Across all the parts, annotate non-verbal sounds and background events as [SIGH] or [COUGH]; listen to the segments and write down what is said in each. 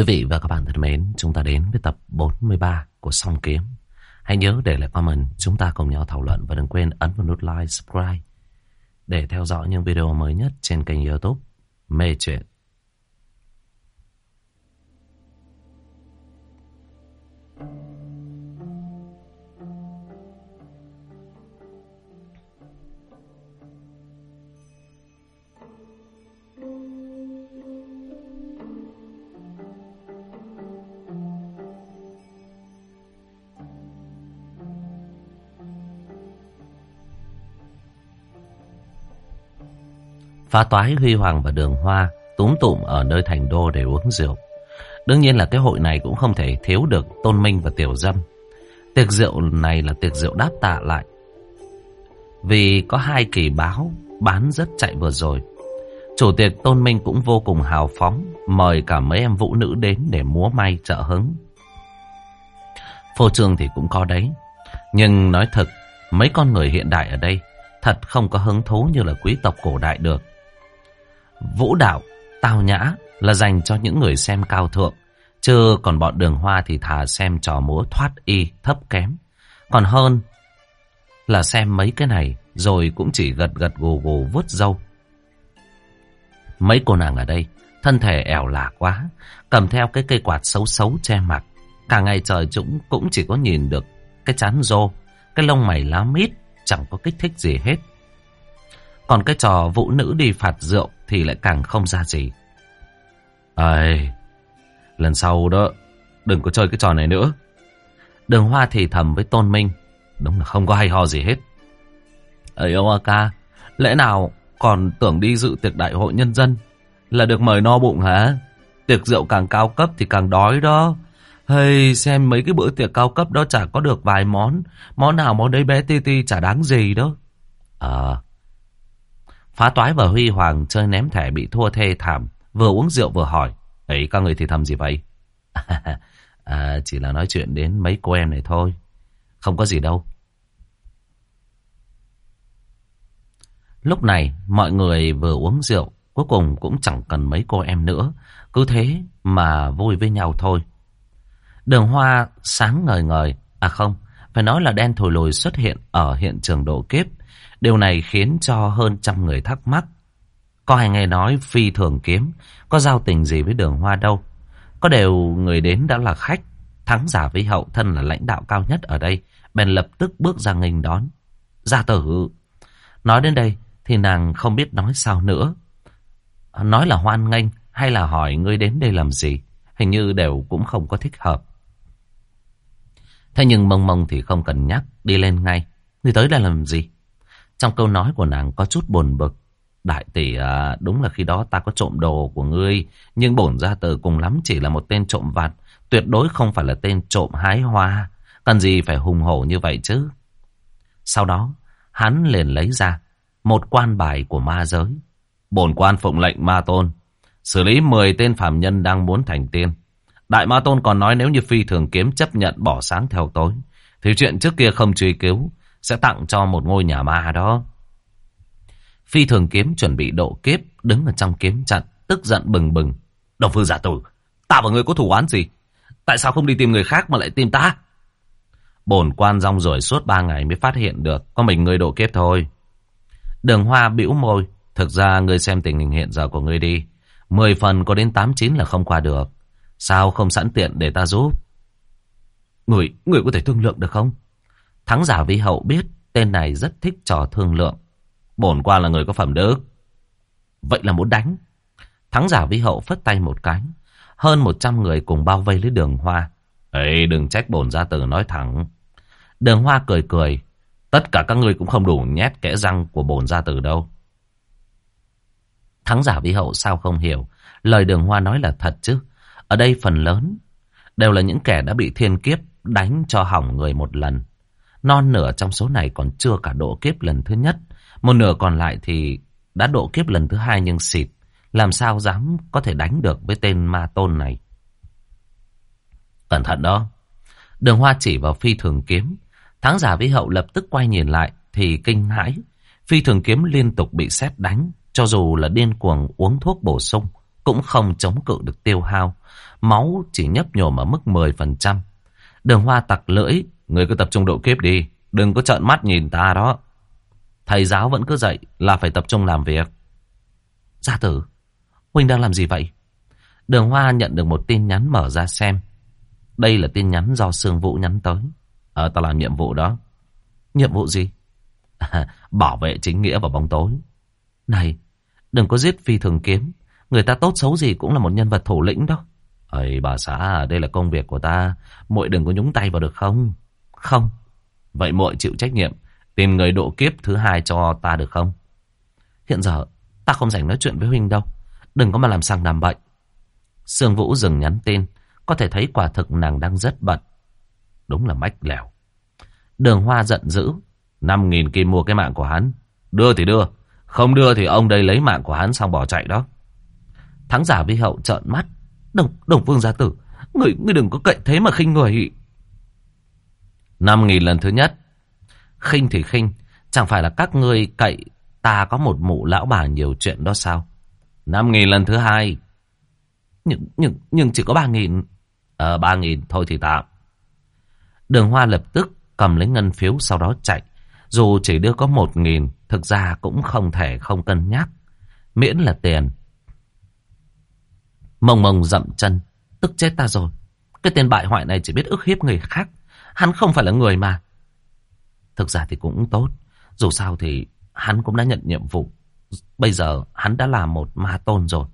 Quý vị và các bạn thân mến, chúng ta đến với tập 43 của Song Kiếm. Hãy nhớ để lại comment, chúng ta cùng nhau thảo luận và đừng quên ấn vào nút like, subscribe để theo dõi những video mới nhất trên kênh youtube Mê Chuyện. Phá toái Huy Hoàng và Đường Hoa túm tụm ở nơi thành đô để uống rượu. Đương nhiên là cái hội này cũng không thể thiếu được Tôn Minh và Tiểu Dâm. Tiệc rượu này là tiệc rượu đáp tạ lại. Vì có hai kỳ báo bán rất chạy vừa rồi. Chủ tiệc Tôn Minh cũng vô cùng hào phóng, mời cả mấy em vũ nữ đến để múa may trợ hứng. Phô trương thì cũng có đấy. Nhưng nói thật, mấy con người hiện đại ở đây thật không có hứng thú như là quý tộc cổ đại được. Vũ đạo, tao nhã là dành cho những người xem cao thượng. Chứ còn bọn đường hoa thì thà xem trò múa thoát y thấp kém. Còn hơn là xem mấy cái này rồi cũng chỉ gật gật gù gù vuốt dâu. Mấy cô nàng ở đây thân thể ẻo lả quá, cầm theo cái cây quạt xấu xấu che mặt. Cả ngày trời chúng cũng chỉ có nhìn được cái chán rô, cái lông mày lá mít, chẳng có kích thích gì hết. Còn cái trò vũ nữ đi phạt rượu thì lại càng không ra gì. Ây, lần sau đó, đừng có chơi cái trò này nữa. Đường Hoa thì thầm với Tôn Minh, đúng là không có hay ho gì hết. Ây ông ca, lẽ nào còn tưởng đi dự tiệc đại hội nhân dân là được mời no bụng hả? Tiệc rượu càng cao cấp thì càng đói đó. Hay xem mấy cái bữa tiệc cao cấp đó chả có được vài món. Món nào món đấy bé ti ti chả đáng gì đó. Ờ, Phá toái và Huy Hoàng chơi ném thẻ bị thua thê thảm. Vừa uống rượu vừa hỏi. Ấy các người thì thầm gì vậy? [LAUGHS] à, chỉ là nói chuyện đến mấy cô em này thôi. Không có gì đâu. Lúc này mọi người vừa uống rượu. Cuối cùng cũng chẳng cần mấy cô em nữa. Cứ thế mà vui với nhau thôi. Đường hoa sáng ngời ngời. À không, phải nói là đen thổi lùi xuất hiện ở hiện trường độ kiếp. Điều này khiến cho hơn trăm người thắc mắc. Có ai nghe nói phi thường kiếm, có giao tình gì với đường hoa đâu. Có đều người đến đã là khách, thắng giả với hậu thân là lãnh đạo cao nhất ở đây, bèn lập tức bước ra nghênh đón. Gia tử, nói đến đây thì nàng không biết nói sao nữa. Nói là hoan nghênh hay là hỏi ngươi đến đây làm gì, hình như đều cũng không có thích hợp. Thế nhưng mông mông thì không cần nhắc, đi lên ngay. Ngươi tới đây làm gì? Trong câu nói của nàng có chút buồn bực. Đại tỷ à, đúng là khi đó ta có trộm đồ của ngươi, nhưng bổn gia tử cùng lắm chỉ là một tên trộm vặt, tuyệt đối không phải là tên trộm hái hoa. Cần gì phải hùng hổ như vậy chứ? Sau đó, hắn liền lấy ra một quan bài của ma giới. Bổn quan phụng lệnh ma tôn, xử lý 10 tên phạm nhân đang muốn thành tiên. Đại ma tôn còn nói nếu như phi thường kiếm chấp nhận bỏ sáng theo tối, thì chuyện trước kia không truy cứu, sẽ tặng cho một ngôi nhà ma đó. Phi thường kiếm chuẩn bị độ kiếp, đứng ở trong kiếm chặt tức giận bừng bừng. Đồng phương giả tử, ta và ngươi có thủ án gì? Tại sao không đi tìm người khác mà lại tìm ta? Bổn quan rong rồi suốt ba ngày mới phát hiện được, có mình ngươi độ kiếp thôi. Đường hoa bĩu môi, thực ra ngươi xem tình hình hiện giờ của ngươi đi. Mười phần có đến tám chín là không qua được. Sao không sẵn tiện để ta giúp? Người, người có thể thương lượng được không? Thắng giả vi hậu biết tên này rất thích trò thương lượng. Bổn quan là người có phẩm đức. Vậy là muốn đánh. Thắng giả vi hậu phất tay một cái. Hơn một trăm người cùng bao vây lấy đường hoa. Ê, đừng trách bổn gia tử nói thẳng. Đường hoa cười cười. Tất cả các ngươi cũng không đủ nhét kẽ răng của bổn gia tử đâu. Thắng giả vi hậu sao không hiểu. Lời đường hoa nói là thật chứ. Ở đây phần lớn đều là những kẻ đã bị thiên kiếp đánh cho hỏng người một lần. Non nửa trong số này còn chưa cả độ kiếp lần thứ nhất. Một nửa còn lại thì đã độ kiếp lần thứ hai nhưng xịt. Làm sao dám có thể đánh được với tên ma tôn này. Cẩn thận đó. Đường hoa chỉ vào phi thường kiếm. Tháng giả vĩ hậu lập tức quay nhìn lại thì kinh hãi. Phi thường kiếm liên tục bị xét đánh. Cho dù là điên cuồng uống thuốc bổ sung cũng không chống cự được tiêu hao. Máu chỉ nhấp nhổm ở mức 10%. Đường hoa tặc lưỡi, người cứ tập trung độ kiếp đi, đừng có trợn mắt nhìn ta đó. Thầy giáo vẫn cứ dạy là phải tập trung làm việc. Gia tử, Huynh đang làm gì vậy? Đường Hoa nhận được một tin nhắn mở ra xem. Đây là tin nhắn do Sương Vũ nhắn tới. Ờ, ta làm nhiệm vụ đó. Nhiệm vụ gì? [LAUGHS] bảo vệ chính nghĩa vào bóng tối. Này, đừng có giết phi thường kiếm. Người ta tốt xấu gì cũng là một nhân vật thủ lĩnh đó. Ây bà xã, đây là công việc của ta. muội đừng có nhúng tay vào được không? Không. Vậy muội chịu trách nhiệm. Tìm người độ kiếp thứ hai cho ta được không? Hiện giờ, ta không rảnh nói chuyện với Huynh đâu. Đừng có mà làm sang làm bệnh. Sương Vũ dừng nhắn tin. Có thể thấy quả thực nàng đang rất bận. Đúng là mách lèo. Đường Hoa giận dữ. năm nghìn kim mua cái mạng của hắn. Đưa thì đưa. Không đưa thì ông đây lấy mạng của hắn xong bỏ chạy đó. Thắng giả vi hậu trợn mắt. Đồng, đồng vương gia tử. Người, người đừng có cậy thế mà khinh người năm nghìn lần thứ nhất. khinh thì khinh. Chẳng phải là các ngươi cậy ta có một mụ lão bà nhiều chuyện đó sao? năm nghìn lần thứ hai. Nhưng, nhưng, nhưng chỉ có ba nghìn. Ờ, ba nghìn thôi thì tạm. Đường Hoa lập tức cầm lấy ngân phiếu sau đó chạy. Dù chỉ đưa có một nghìn, thực ra cũng không thể không cân nhắc. Miễn là tiền. Mông mông dậm chân, tức chết ta rồi. Cái tên bại hoại này chỉ biết ức hiếp người khác. Hắn không phải là người mà. Thực ra thì cũng tốt. Dù sao thì hắn cũng đã nhận nhiệm vụ. Bây giờ hắn đã là một ma tôn rồi.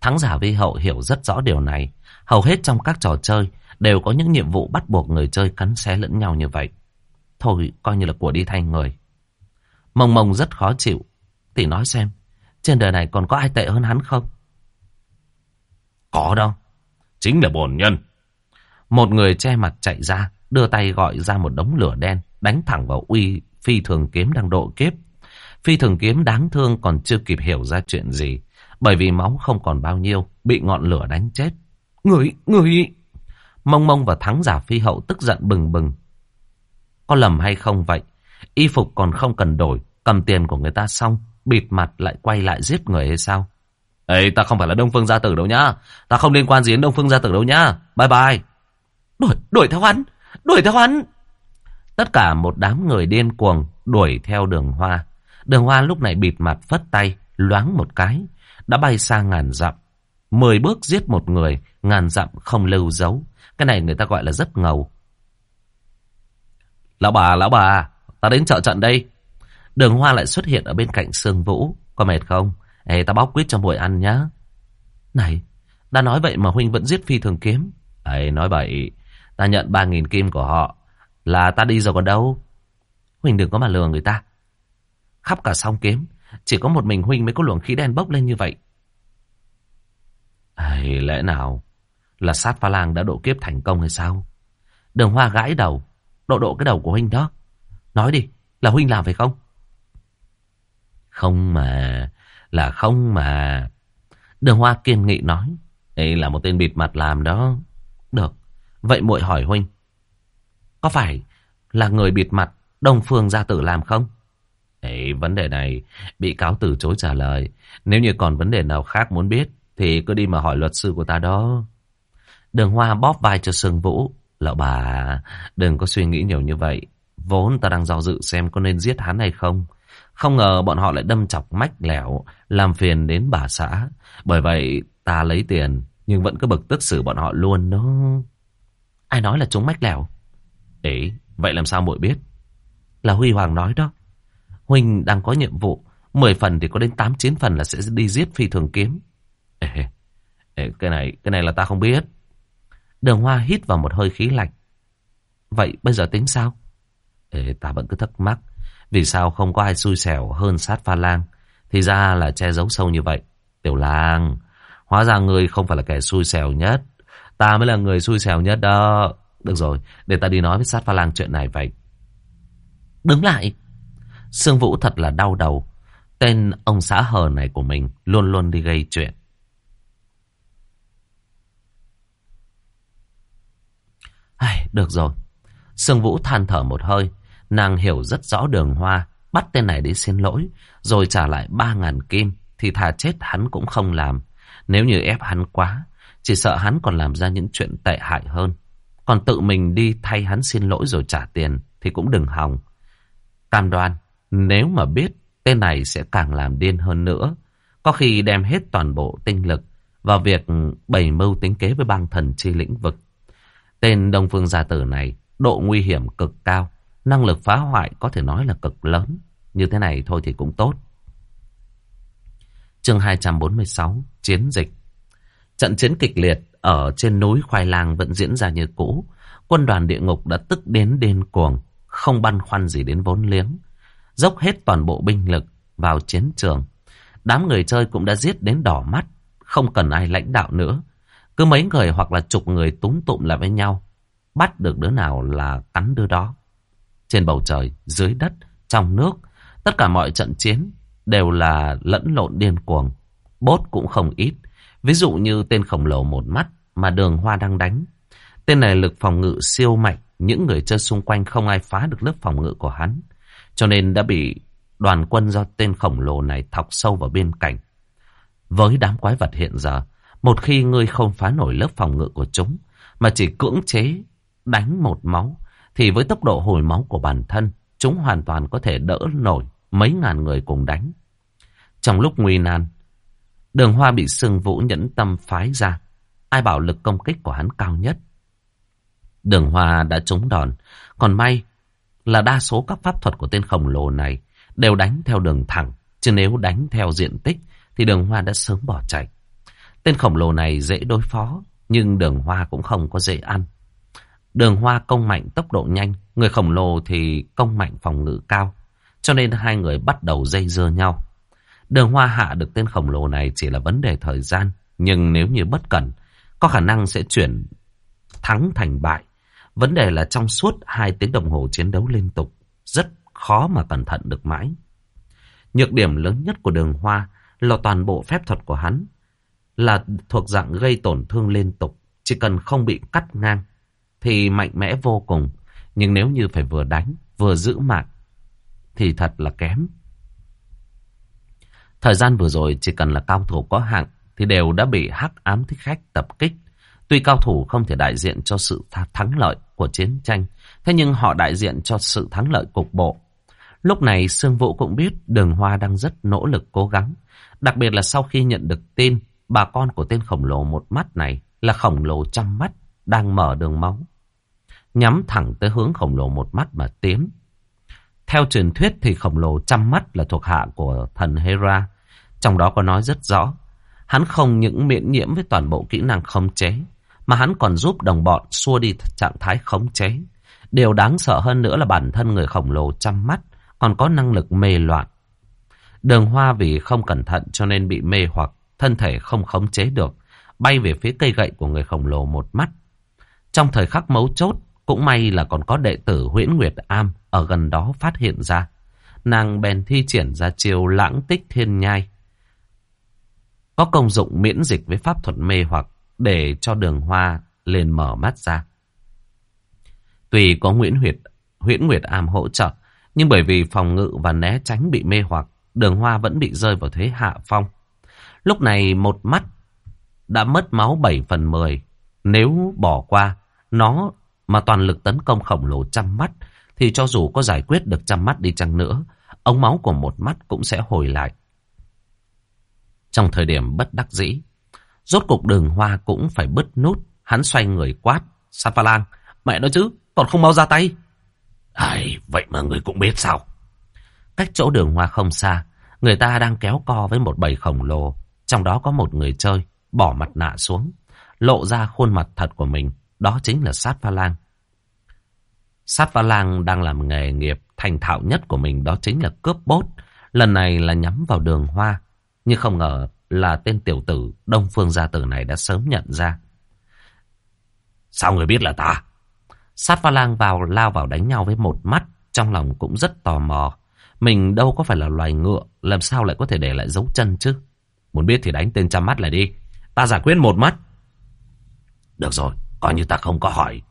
Thắng giả vi hậu hiểu rất rõ điều này. Hầu hết trong các trò chơi đều có những nhiệm vụ bắt buộc người chơi cắn xé lẫn nhau như vậy. Thôi coi như là của đi thay người. Mông mông rất khó chịu. Thì nói xem, trên đời này còn có ai tệ hơn hắn không? Có đâu. Chính là bổn nhân. Một người che mặt chạy ra, đưa tay gọi ra một đống lửa đen, đánh thẳng vào uy phi thường kiếm đang độ kiếp. Phi thường kiếm đáng thương còn chưa kịp hiểu ra chuyện gì. Bởi vì máu không còn bao nhiêu, bị ngọn lửa đánh chết. Người, người... Mông mông và thắng giả phi hậu tức giận bừng bừng. Có lầm hay không vậy? Y phục còn không cần đổi, cầm tiền của người ta xong, bịt mặt lại quay lại giết người hay sao? Ê, ta không phải là Đông Phương Gia Tử đâu nhá. Ta không liên quan gì đến Đông Phương Gia Tử đâu nhá. Bye bye. Đuổi, đuổi theo hắn. Đuổi theo hắn. Tất cả một đám người điên cuồng đuổi theo đường hoa. Đường hoa lúc này bịt mặt phất tay, loáng một cái. Đã bay sang ngàn dặm. Mười bước giết một người, ngàn dặm không lưu dấu. Cái này người ta gọi là rất ngầu. Lão bà, lão bà, ta đến chợ trận đây. Đường hoa lại xuất hiện ở bên cạnh Sương Vũ. Có mệt không? Ê, ta bóc quýt cho muội ăn nhá. Này, đã nói vậy mà Huynh vẫn giết phi thường kiếm. Ê, nói vậy, ta nhận ba nghìn kim của họ. Là ta đi rồi còn đâu. Huynh đừng có mà lừa người ta. Khắp cả song kiếm, chỉ có một mình Huynh mới có luồng khí đen bốc lên như vậy. À, lẽ nào là sát pha lang đã độ kiếp thành công hay sao? Đường hoa gãi đầu, độ độ cái đầu của Huynh đó. Nói đi, là Huynh làm phải không? Không mà, là không mà. Đường Hoa kiên nghị nói. Đây là một tên bịt mặt làm đó. Được. Vậy muội hỏi huynh. Có phải là người bịt mặt Đông Phương gia tử làm không? Ê, vấn đề này bị cáo từ chối trả lời. Nếu như còn vấn đề nào khác muốn biết thì cứ đi mà hỏi luật sư của ta đó. Đường Hoa bóp vai cho Sương Vũ. Lão bà, đừng có suy nghĩ nhiều như vậy. Vốn ta đang do dự xem có nên giết hắn hay không. Không ngờ bọn họ lại đâm chọc mách lẻo, làm phiền đến bà xã. Bởi vậy ta lấy tiền, nhưng vẫn cứ bực tức xử bọn họ luôn đó. Ai nói là chúng mách lẻo? Ấy, vậy làm sao muội biết? Là Huy Hoàng nói đó. Huynh đang có nhiệm vụ, 10 phần thì có đến 8-9 phần là sẽ đi giết phi thường kiếm. Ê, ê, cái này, cái này là ta không biết. Đường Hoa hít vào một hơi khí lạnh. Vậy bây giờ tính sao? Ê, ta vẫn cứ thắc mắc. Vì sao không có ai xui xẻo hơn sát pha lang? Thì ra là che giấu sâu như vậy. Tiểu lang, hóa ra người không phải là kẻ xui xẻo nhất. Ta mới là người xui xẻo nhất đó. Được rồi, để ta đi nói với sát pha lang chuyện này vậy. Đứng lại. Sương Vũ thật là đau đầu. Tên ông xã hờ này của mình luôn luôn đi gây chuyện. Ai, được rồi. Sương Vũ than thở một hơi. Nàng hiểu rất rõ đường hoa, bắt tên này đi xin lỗi, rồi trả lại ba ngàn kim, thì thà chết hắn cũng không làm. Nếu như ép hắn quá, chỉ sợ hắn còn làm ra những chuyện tệ hại hơn. Còn tự mình đi thay hắn xin lỗi rồi trả tiền thì cũng đừng hòng. Cam đoan, nếu mà biết tên này sẽ càng làm điên hơn nữa. Có khi đem hết toàn bộ tinh lực vào việc bày mưu tính kế với bang thần chi lĩnh vực. Tên Đông Phương Gia Tử này độ nguy hiểm cực cao, năng lực phá hoại có thể nói là cực lớn. Như thế này thôi thì cũng tốt. Chương 246 Chiến dịch Trận chiến kịch liệt ở trên núi Khoai Lang vẫn diễn ra như cũ. Quân đoàn địa ngục đã tức đến điên cuồng, không băn khoăn gì đến vốn liếng. Dốc hết toàn bộ binh lực vào chiến trường. Đám người chơi cũng đã giết đến đỏ mắt, không cần ai lãnh đạo nữa. Cứ mấy người hoặc là chục người túm tụm lại với nhau, bắt được đứa nào là cắn đứa đó. Trên bầu trời, dưới đất, trong nước, tất cả mọi trận chiến đều là lẫn lộn điên cuồng. Bốt cũng không ít. Ví dụ như tên khổng lồ một mắt mà đường hoa đang đánh. Tên này lực phòng ngự siêu mạnh, những người chơi xung quanh không ai phá được lớp phòng ngự của hắn. Cho nên đã bị đoàn quân do tên khổng lồ này thọc sâu vào bên cạnh. Với đám quái vật hiện giờ, một khi ngươi không phá nổi lớp phòng ngự của chúng, mà chỉ cưỡng chế đánh một máu, thì với tốc độ hồi máu của bản thân, chúng hoàn toàn có thể đỡ nổi mấy ngàn người cùng đánh. Trong lúc nguy nan, đường hoa bị sương vũ nhẫn tâm phái ra. Ai bảo lực công kích của hắn cao nhất. Đường hoa đã trúng đòn. Còn may là đa số các pháp thuật của tên khổng lồ này đều đánh theo đường thẳng. Chứ nếu đánh theo diện tích thì đường hoa đã sớm bỏ chạy. Tên khổng lồ này dễ đối phó, nhưng đường hoa cũng không có dễ ăn. Đường hoa công mạnh tốc độ nhanh, người khổng lồ thì công mạnh phòng ngự cao. Cho nên hai người bắt đầu dây dưa nhau. Đường hoa hạ được tên khổng lồ này chỉ là vấn đề thời gian. Nhưng nếu như bất cẩn, có khả năng sẽ chuyển thắng thành bại. Vấn đề là trong suốt hai tiếng đồng hồ chiến đấu liên tục, rất khó mà cẩn thận được mãi. Nhược điểm lớn nhất của đường hoa là toàn bộ phép thuật của hắn là thuộc dạng gây tổn thương liên tục. Chỉ cần không bị cắt ngang thì mạnh mẽ vô cùng. Nhưng nếu như phải vừa đánh, vừa giữ mạng thì thật là kém. Thời gian vừa rồi chỉ cần là cao thủ có hạng thì đều đã bị hắc ám thích khách tập kích. Tuy cao thủ không thể đại diện cho sự thắng lợi của chiến tranh, thế nhưng họ đại diện cho sự thắng lợi cục bộ. Lúc này Sương Vũ cũng biết đường hoa đang rất nỗ lực cố gắng. Đặc biệt là sau khi nhận được tin bà con của tên khổng lồ một mắt này là khổng lồ trăm mắt đang mở đường máu. Nhắm thẳng tới hướng khổng lồ một mắt mà tiến. Theo truyền thuyết thì khổng lồ trăm mắt là thuộc hạ của thần Hera. Trong đó có nói rất rõ. Hắn không những miễn nhiễm với toàn bộ kỹ năng khống chế. Mà hắn còn giúp đồng bọn xua đi trạng thái khống chế. Điều đáng sợ hơn nữa là bản thân người khổng lồ trăm mắt còn có năng lực mê loạn. Đường hoa vì không cẩn thận cho nên bị mê hoặc thân thể không khống chế được, bay về phía cây gậy của người khổng lồ một mắt. Trong thời khắc mấu chốt, cũng may là còn có đệ tử Huyễn Nguyệt Am ở gần đó phát hiện ra. Nàng bèn thi triển ra chiêu lãng tích thiên nhai. Có công dụng miễn dịch với pháp thuật mê hoặc để cho đường hoa lên mở mắt ra. Tùy có Nguyễn Huyệt, Huyễn Nguyệt Am hỗ trợ, nhưng bởi vì phòng ngự và né tránh bị mê hoặc, đường hoa vẫn bị rơi vào thế hạ phong. Lúc này một mắt đã mất máu 7 phần 10. Nếu bỏ qua, nó mà toàn lực tấn công khổng lồ trăm mắt, thì cho dù có giải quyết được trăm mắt đi chăng nữa, ống máu của một mắt cũng sẽ hồi lại. Trong thời điểm bất đắc dĩ, rốt cục đường hoa cũng phải bứt nút, hắn xoay người quát, Sapalang, mẹ nói chứ, còn không mau ra tay. Ai, vậy mà người cũng biết sao? Cách chỗ đường hoa không xa, người ta đang kéo co với một bầy khổng lồ. Trong đó có một người chơi, bỏ mặt nạ xuống, lộ ra khuôn mặt thật của mình. Đó chính là Sát Pha Lang. Sát Pha Lang đang làm nghề nghiệp thành thạo nhất của mình đó chính là cướp bốt. Lần này là nhắm vào đường hoa. Nhưng không ngờ là tên tiểu tử Đông Phương Gia Tử này đã sớm nhận ra. Sao người biết là ta? Sát Pha Lang vào lao vào đánh nhau với một mắt. Trong lòng cũng rất tò mò. Mình đâu có phải là loài ngựa. Làm sao lại có thể để lại dấu chân chứ? Muốn biết thì đánh tên trăm mắt lại đi. Ta giải quyết một mắt. Được rồi, coi như ta không có hỏi.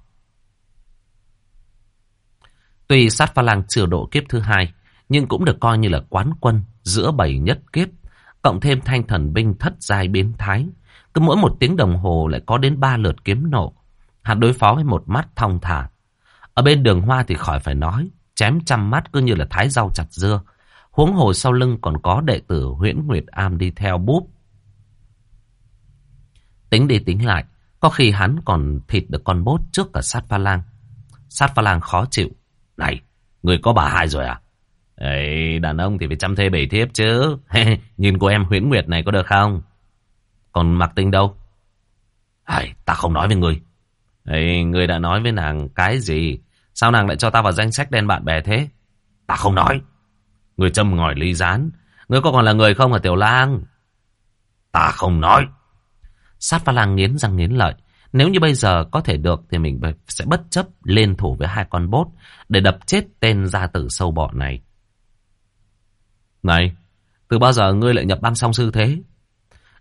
Tuy sát pha lang chưa độ kiếp thứ hai, nhưng cũng được coi như là quán quân giữa bảy nhất kiếp, cộng thêm thanh thần binh thất giai biến thái. Cứ mỗi một tiếng đồng hồ lại có đến ba lượt kiếm nổ. Hắn đối phó với một mắt thong thả. Ở bên đường hoa thì khỏi phải nói. Chém trăm mắt cứ như là thái rau chặt dưa. Huống hồ sau lưng còn có đệ tử huyễn Nguyệt Am đi theo búp. Tính đi tính lại. Có khi hắn còn thịt được con bốt trước cả sát pha lang. Sát pha lang khó chịu. Này, người có bà hai rồi à? Ấy, đàn ông thì phải chăm thê bảy thiếp chứ. [LAUGHS] Nhìn cô em huyễn nguyệt này có được không? Còn mặc tinh đâu? Ai, ta không nói với người. Ấy, người đã nói với nàng cái gì? Sao nàng lại cho ta vào danh sách đen bạn bè thế? Ta không nói. Người châm ngòi ly rán. Người có còn là người không hả tiểu lang? Ta không nói. Sát pha lang nghiến răng nghiến lợi. Nếu như bây giờ có thể được thì mình sẽ bất chấp lên thủ với hai con bốt để đập chết tên gia tử sâu bọ này. Này, từ bao giờ ngươi lại nhập băng song sư thế?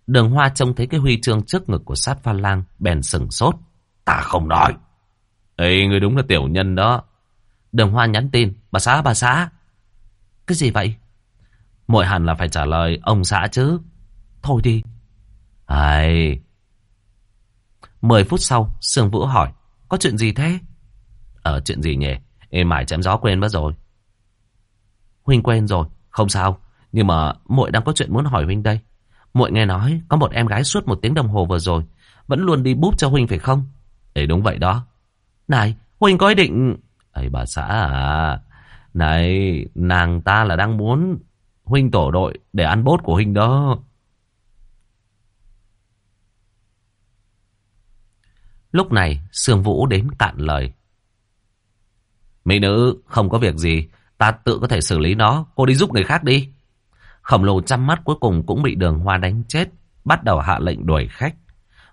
Đường Hoa trông thấy cái huy chương trước ngực của sát pha lang, bèn sừng sốt. Ta không nói. Ê, ngươi đúng là tiểu nhân đó. Đường Hoa nhắn tin, bà xã, bà xã. Cái gì vậy? Mội hẳn là phải trả lời ông xã chứ. Thôi đi. Ai... Mười phút sau, Sương Vũ hỏi, có chuyện gì thế? Ờ, chuyện gì nhỉ? Em mải chém gió quên mất rồi. Huynh quên rồi, không sao. Nhưng mà muội đang có chuyện muốn hỏi Huynh đây. muội nghe nói có một em gái suốt một tiếng đồng hồ vừa rồi. Vẫn luôn đi búp cho Huynh phải không? Ê đúng vậy đó. Này, Huynh có ý định... Ây bà xã à... Này, nàng ta là đang muốn Huynh tổ đội để ăn bốt của Huynh đó. Lúc này, Sương Vũ đến cạn lời. Mỹ nữ, không có việc gì. Ta tự có thể xử lý nó. Cô đi giúp người khác đi. Khổng lồ chăm mắt cuối cùng cũng bị đường hoa đánh chết. Bắt đầu hạ lệnh đuổi khách.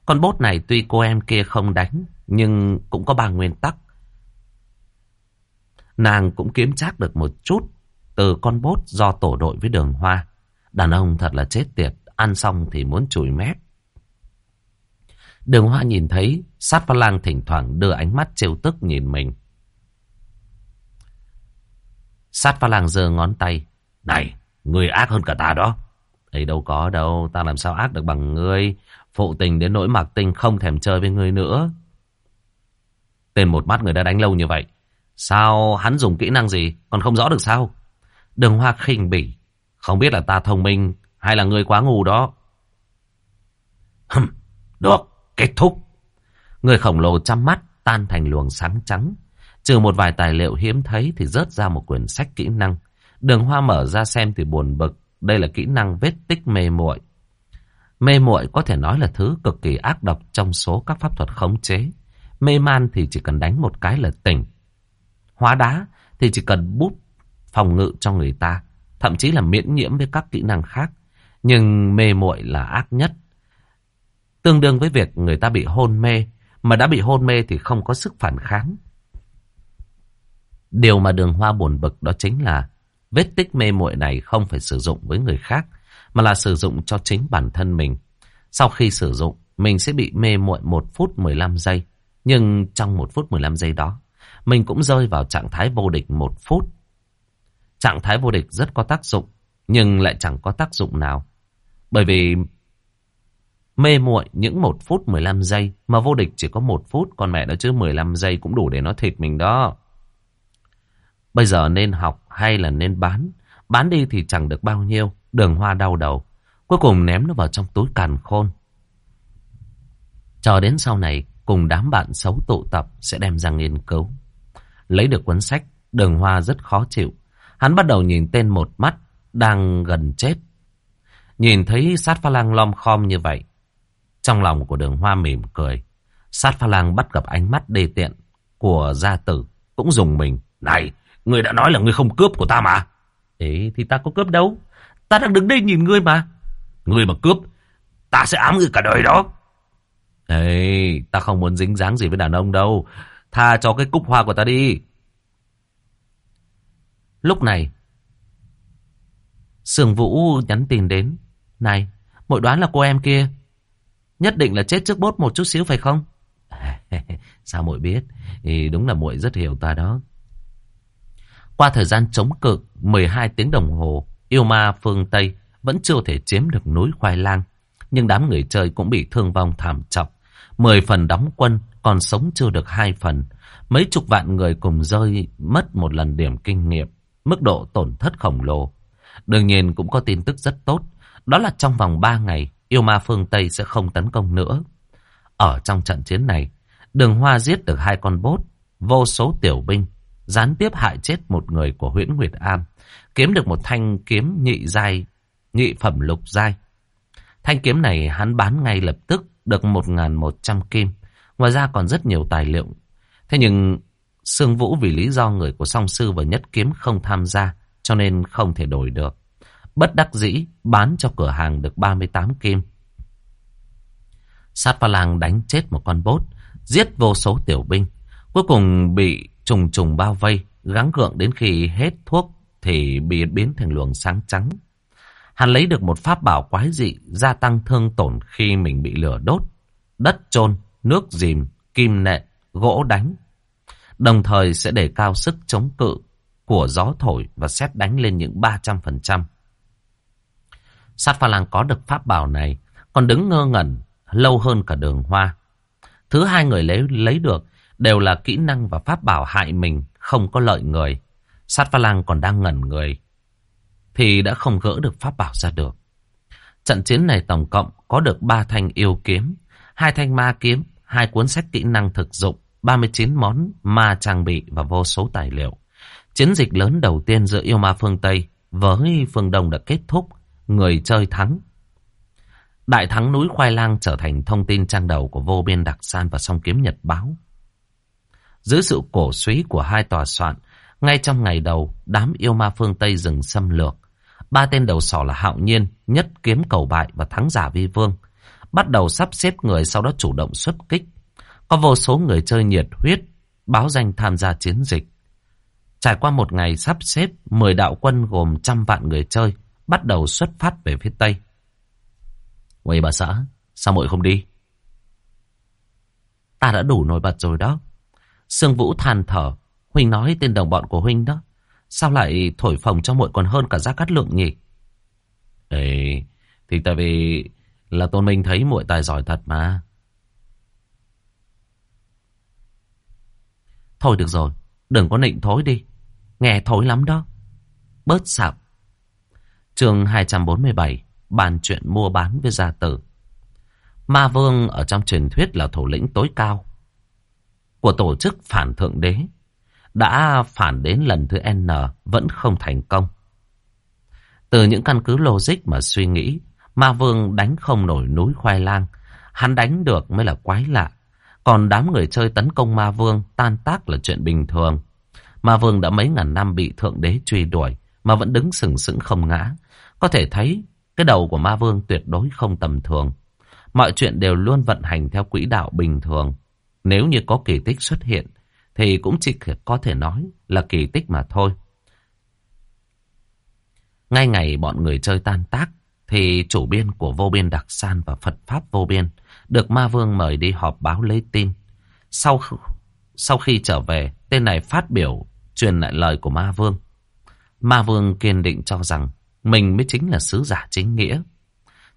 Con bốt này tuy cô em kia không đánh. Nhưng cũng có ba nguyên tắc. Nàng cũng kiếm chắc được một chút. Từ con bốt do tổ đội với đường hoa. Đàn ông thật là chết tiệt. Ăn xong thì muốn chùi mép. Đường hoa nhìn thấy sát pha lang thỉnh thoảng đưa ánh mắt trêu tức nhìn mình. Sát pha lang giơ ngón tay. Này, người ác hơn cả ta đó. Ấy đâu có đâu, ta làm sao ác được bằng ngươi. Phụ tình đến nỗi mặc tinh không thèm chơi với ngươi nữa. Tên một mắt người đã đánh lâu như vậy. Sao hắn dùng kỹ năng gì, còn không rõ được sao? Đường hoa khinh bỉ. Không biết là ta thông minh hay là ngươi quá ngu đó. Hừm, được, kết thúc. Người khổng lồ chăm mắt, tan thành luồng sáng trắng. Trừ một vài tài liệu hiếm thấy thì rớt ra một quyển sách kỹ năng. Đường hoa mở ra xem thì buồn bực. Đây là kỹ năng vết tích mê muội. Mê muội có thể nói là thứ cực kỳ ác độc trong số các pháp thuật khống chế. Mê man thì chỉ cần đánh một cái là tỉnh. Hóa đá thì chỉ cần bút phòng ngự cho người ta. Thậm chí là miễn nhiễm với các kỹ năng khác. Nhưng mê muội là ác nhất. Tương đương với việc người ta bị hôn mê. Mà đã bị hôn mê thì không có sức phản kháng. Điều mà đường hoa buồn bực đó chính là vết tích mê muội này không phải sử dụng với người khác, mà là sử dụng cho chính bản thân mình. Sau khi sử dụng, mình sẽ bị mê muội 1 phút 15 giây. Nhưng trong 1 phút 15 giây đó, mình cũng rơi vào trạng thái vô địch 1 phút. Trạng thái vô địch rất có tác dụng, nhưng lại chẳng có tác dụng nào. Bởi vì mê muội những 1 phút 15 giây, mà vô địch chỉ có 1 phút, còn mẹ nó chứ 15 giây cũng đủ để nó thịt mình đó. Bây giờ nên học hay là nên bán? Bán đi thì chẳng được bao nhiêu. Đường hoa đau đầu. Cuối cùng ném nó vào trong túi càn khôn. Cho đến sau này, cùng đám bạn xấu tụ tập sẽ đem ra nghiên cứu. Lấy được cuốn sách, đường hoa rất khó chịu. Hắn bắt đầu nhìn tên một mắt, đang gần chết. Nhìn thấy sát pha lang lom khom như vậy. Trong lòng của đường hoa mỉm cười. Sát pha lang bắt gặp ánh mắt đê tiện của gia tử. Cũng dùng mình. Này, Ngươi đã nói là ngươi không cướp của ta mà. Ê, thì ta có cướp đâu. Ta đang đứng đây nhìn ngươi mà. Ngươi mà cướp, ta sẽ ám ngươi cả đời đó. Ê, ta không muốn dính dáng gì với đàn ông đâu. Tha cho cái cúc hoa của ta đi. Lúc này, Sương Vũ nhắn tin đến. Này, mỗi đoán là cô em kia. Nhất định là chết trước bốt một chút xíu phải không? [LAUGHS] Sao muội biết? Thì đúng là muội rất hiểu ta đó. Qua thời gian chống cự 12 tiếng đồng hồ, yêu ma phương Tây vẫn chưa thể chiếm được núi khoai lang. Nhưng đám người chơi cũng bị thương vong thảm trọng. Mười phần đóng quân, còn sống chưa được hai phần. Mấy chục vạn người cùng rơi mất một lần điểm kinh nghiệm. Mức độ tổn thất khổng lồ. Đương nhiên cũng có tin tức rất tốt. Đó là trong vòng ba ngày, yêu ma phương Tây sẽ không tấn công nữa. Ở trong trận chiến này, đường hoa giết được hai con bốt, vô số tiểu binh, gián tiếp hại chết một người của huyễn Nguyệt Am, kiếm được một thanh kiếm nhị giai, nhị phẩm lục giai. Thanh kiếm này hắn bán ngay lập tức được 1.100 kim. Ngoài ra còn rất nhiều tài liệu. Thế nhưng Sương Vũ vì lý do người của song sư và nhất kiếm không tham gia cho nên không thể đổi được. Bất đắc dĩ bán cho cửa hàng được 38 kim. Sát pha lang đánh chết một con bốt, giết vô số tiểu binh. Cuối cùng bị trùng trùng bao vây, gắng gượng đến khi hết thuốc thì bị biến thành luồng sáng trắng. Hắn lấy được một pháp bảo quái dị gia tăng thương tổn khi mình bị lửa đốt, đất trôn, nước dìm, kim nện, gỗ đánh. Đồng thời sẽ để cao sức chống cự của gió thổi và xét đánh lên những 300%. Sát pha lang có được pháp bảo này, còn đứng ngơ ngẩn lâu hơn cả đường hoa. Thứ hai người lấy lấy được đều là kỹ năng và pháp bảo hại mình, không có lợi người. Sát pha lang còn đang ngẩn người, thì đã không gỡ được pháp bảo ra được. Trận chiến này tổng cộng có được 3 thanh yêu kiếm, hai thanh ma kiếm, hai cuốn sách kỹ năng thực dụng, 39 món ma trang bị và vô số tài liệu. Chiến dịch lớn đầu tiên giữa yêu ma phương Tây với phương Đông đã kết thúc, người chơi thắng. Đại thắng núi Khoai Lang trở thành thông tin trang đầu của vô biên đặc san và song kiếm nhật báo. Dưới sự cổ suý của hai tòa soạn, ngay trong ngày đầu, đám yêu ma phương Tây dừng xâm lược. Ba tên đầu sỏ là Hạo Nhiên, Nhất Kiếm Cầu Bại và Thắng Giả Vi Vương. Bắt đầu sắp xếp người sau đó chủ động xuất kích. Có vô số người chơi nhiệt huyết, báo danh tham gia chiến dịch. Trải qua một ngày sắp xếp, 10 đạo quân gồm trăm vạn người chơi bắt đầu xuất phát về phía Tây. Quầy bà xã, sao muội không đi? Ta đã đủ nổi bật rồi đó. Sương Vũ than thở. Huynh nói tên đồng bọn của Huynh đó. Sao lại thổi phồng cho muội còn hơn cả Gia Cát Lượng nhỉ? Ê, thì tại vì là Tôn Minh thấy muội tài giỏi thật mà. Thôi được rồi, đừng có nịnh thối đi. Nghe thối lắm đó. Bớt sạo. Chương 247 Bàn chuyện mua bán với gia tử Ma Vương ở trong truyền thuyết là thủ lĩnh tối cao của tổ chức phản thượng đế. Đã phản đến lần thứ N vẫn không thành công. Từ những căn cứ logic mà suy nghĩ, Ma Vương đánh không nổi núi khoai lang. Hắn đánh được mới là quái lạ. Còn đám người chơi tấn công Ma Vương tan tác là chuyện bình thường. Ma Vương đã mấy ngàn năm bị thượng đế truy đuổi mà vẫn đứng sừng sững không ngã. Có thể thấy cái đầu của Ma Vương tuyệt đối không tầm thường. Mọi chuyện đều luôn vận hành theo quỹ đạo bình thường. Nếu như có kỳ tích xuất hiện, thì cũng chỉ có thể nói là kỳ tích mà thôi. Ngay ngày bọn người chơi tan tác, thì chủ biên của vô biên đặc san và Phật Pháp vô biên được Ma Vương mời đi họp báo lấy tin. Sau, sau khi trở về, tên này phát biểu truyền lại lời của Ma Vương. Ma Vương kiên định cho rằng mình mới chính là sứ giả chính nghĩa.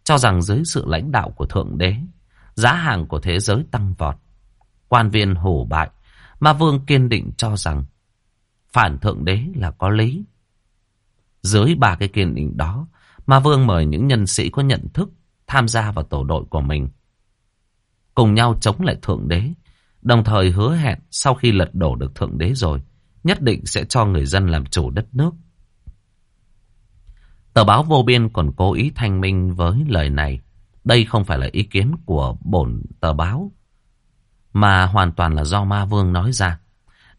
Cho rằng dưới sự lãnh đạo của Thượng Đế, giá hàng của thế giới tăng vọt. Quan viên hổ bại, mà Vương kiên định cho rằng phản Thượng Đế là có lý. Dưới ba cái kiên định đó, mà Vương mời những nhân sĩ có nhận thức tham gia vào tổ đội của mình. Cùng nhau chống lại Thượng Đế, đồng thời hứa hẹn sau khi lật đổ được Thượng Đế rồi, nhất định sẽ cho người dân làm chủ đất nước. Tờ báo vô biên còn cố ý thanh minh với lời này. Đây không phải là ý kiến của bổn tờ báo, mà hoàn toàn là do ma vương nói ra.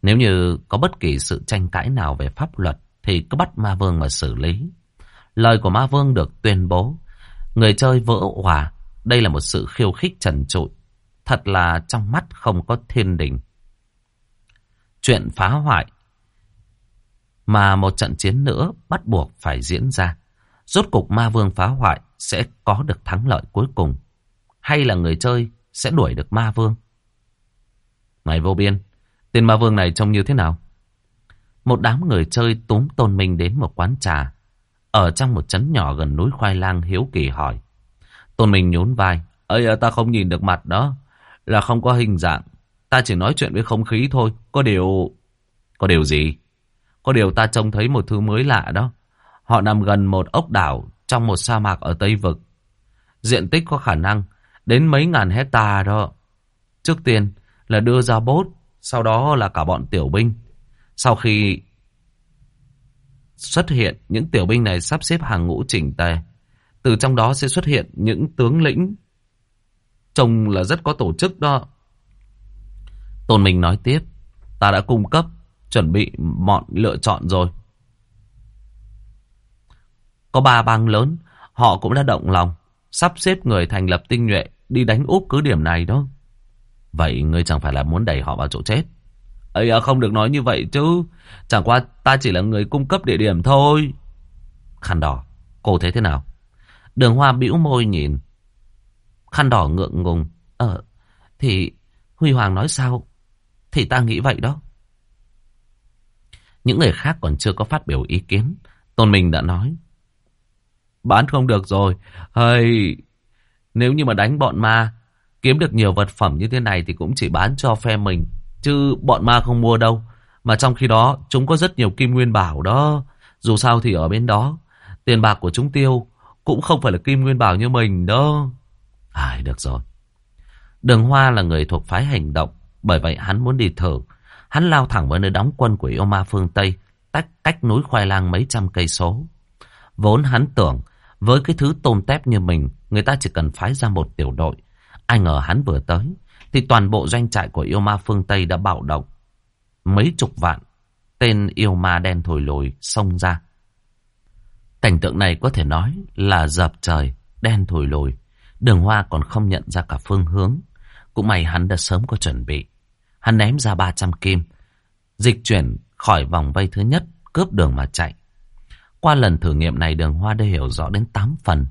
Nếu như có bất kỳ sự tranh cãi nào về pháp luật, thì cứ bắt ma vương mà xử lý. Lời của ma vương được tuyên bố. Người chơi vỡ hòa. Đây là một sự khiêu khích trần trụi. Thật là trong mắt không có thiên đình. Chuyện phá hoại mà một trận chiến nữa bắt buộc phải diễn ra. Rốt cục ma vương phá hoại sẽ có được thắng lợi cuối cùng. Hay là người chơi sẽ đuổi được ma vương? Này vô biên, tên ma vương này trông như thế nào? Một đám người chơi túm tôn minh đến một quán trà. Ở trong một trấn nhỏ gần núi Khoai Lang hiếu kỳ hỏi. Tôn Minh nhún vai. Ây ta không nhìn được mặt đó. Là không có hình dạng. Ta chỉ nói chuyện với không khí thôi. Có điều... Có điều gì? Có điều ta trông thấy một thứ mới lạ đó. Họ nằm gần một ốc đảo trong một sa mạc ở Tây Vực. Diện tích có khả năng đến mấy ngàn hecta đó. Trước tiên là đưa ra bốt, sau đó là cả bọn tiểu binh. Sau khi xuất hiện, những tiểu binh này sắp xếp hàng ngũ chỉnh tề. Từ trong đó sẽ xuất hiện những tướng lĩnh trông là rất có tổ chức đó. Tôn Minh nói tiếp, ta đã cung cấp, chuẩn bị bọn lựa chọn rồi. Có ba bang lớn, họ cũng đã động lòng, sắp xếp người thành lập tinh nhuệ đi đánh úp cứ điểm này đó. Vậy ngươi chẳng phải là muốn đẩy họ vào chỗ chết? ấy à, không được nói như vậy chứ. Chẳng qua ta chỉ là người cung cấp địa điểm thôi. Khăn đỏ, cô thấy thế nào? Đường hoa bĩu môi nhìn. Khăn đỏ ngượng ngùng. Ờ, thì Huy Hoàng nói sao? Thì ta nghĩ vậy đó. Những người khác còn chưa có phát biểu ý kiến. Tôn Minh đã nói. Bán không được rồi. Hay... Nếu như mà đánh bọn ma, kiếm được nhiều vật phẩm như thế này thì cũng chỉ bán cho phe mình. Chứ bọn ma không mua đâu. Mà trong khi đó, chúng có rất nhiều kim nguyên bảo đó. Dù sao thì ở bên đó, tiền bạc của chúng tiêu cũng không phải là kim nguyên bảo như mình đó. Ai được rồi. Đường Hoa là người thuộc phái hành động. Bởi vậy hắn muốn đi thử. Hắn lao thẳng vào nơi đóng quân của yêu ma phương Tây. Tách cách núi khoai lang mấy trăm cây số. Vốn hắn tưởng với cái thứ tôm tép như mình, người ta chỉ cần phái ra một tiểu đội. Ai ngờ hắn vừa tới, thì toàn bộ doanh trại của yêu ma phương Tây đã bạo động. Mấy chục vạn, tên yêu ma đen thổi lùi xông ra. Cảnh tượng này có thể nói là dập trời, đen thổi lùi. Đường hoa còn không nhận ra cả phương hướng. Cũng may hắn đã sớm có chuẩn bị. Hắn ném ra 300 kim. Dịch chuyển khỏi vòng vây thứ nhất, cướp đường mà chạy. Qua lần thử nghiệm này đường hoa đã hiểu rõ đến 8 phần.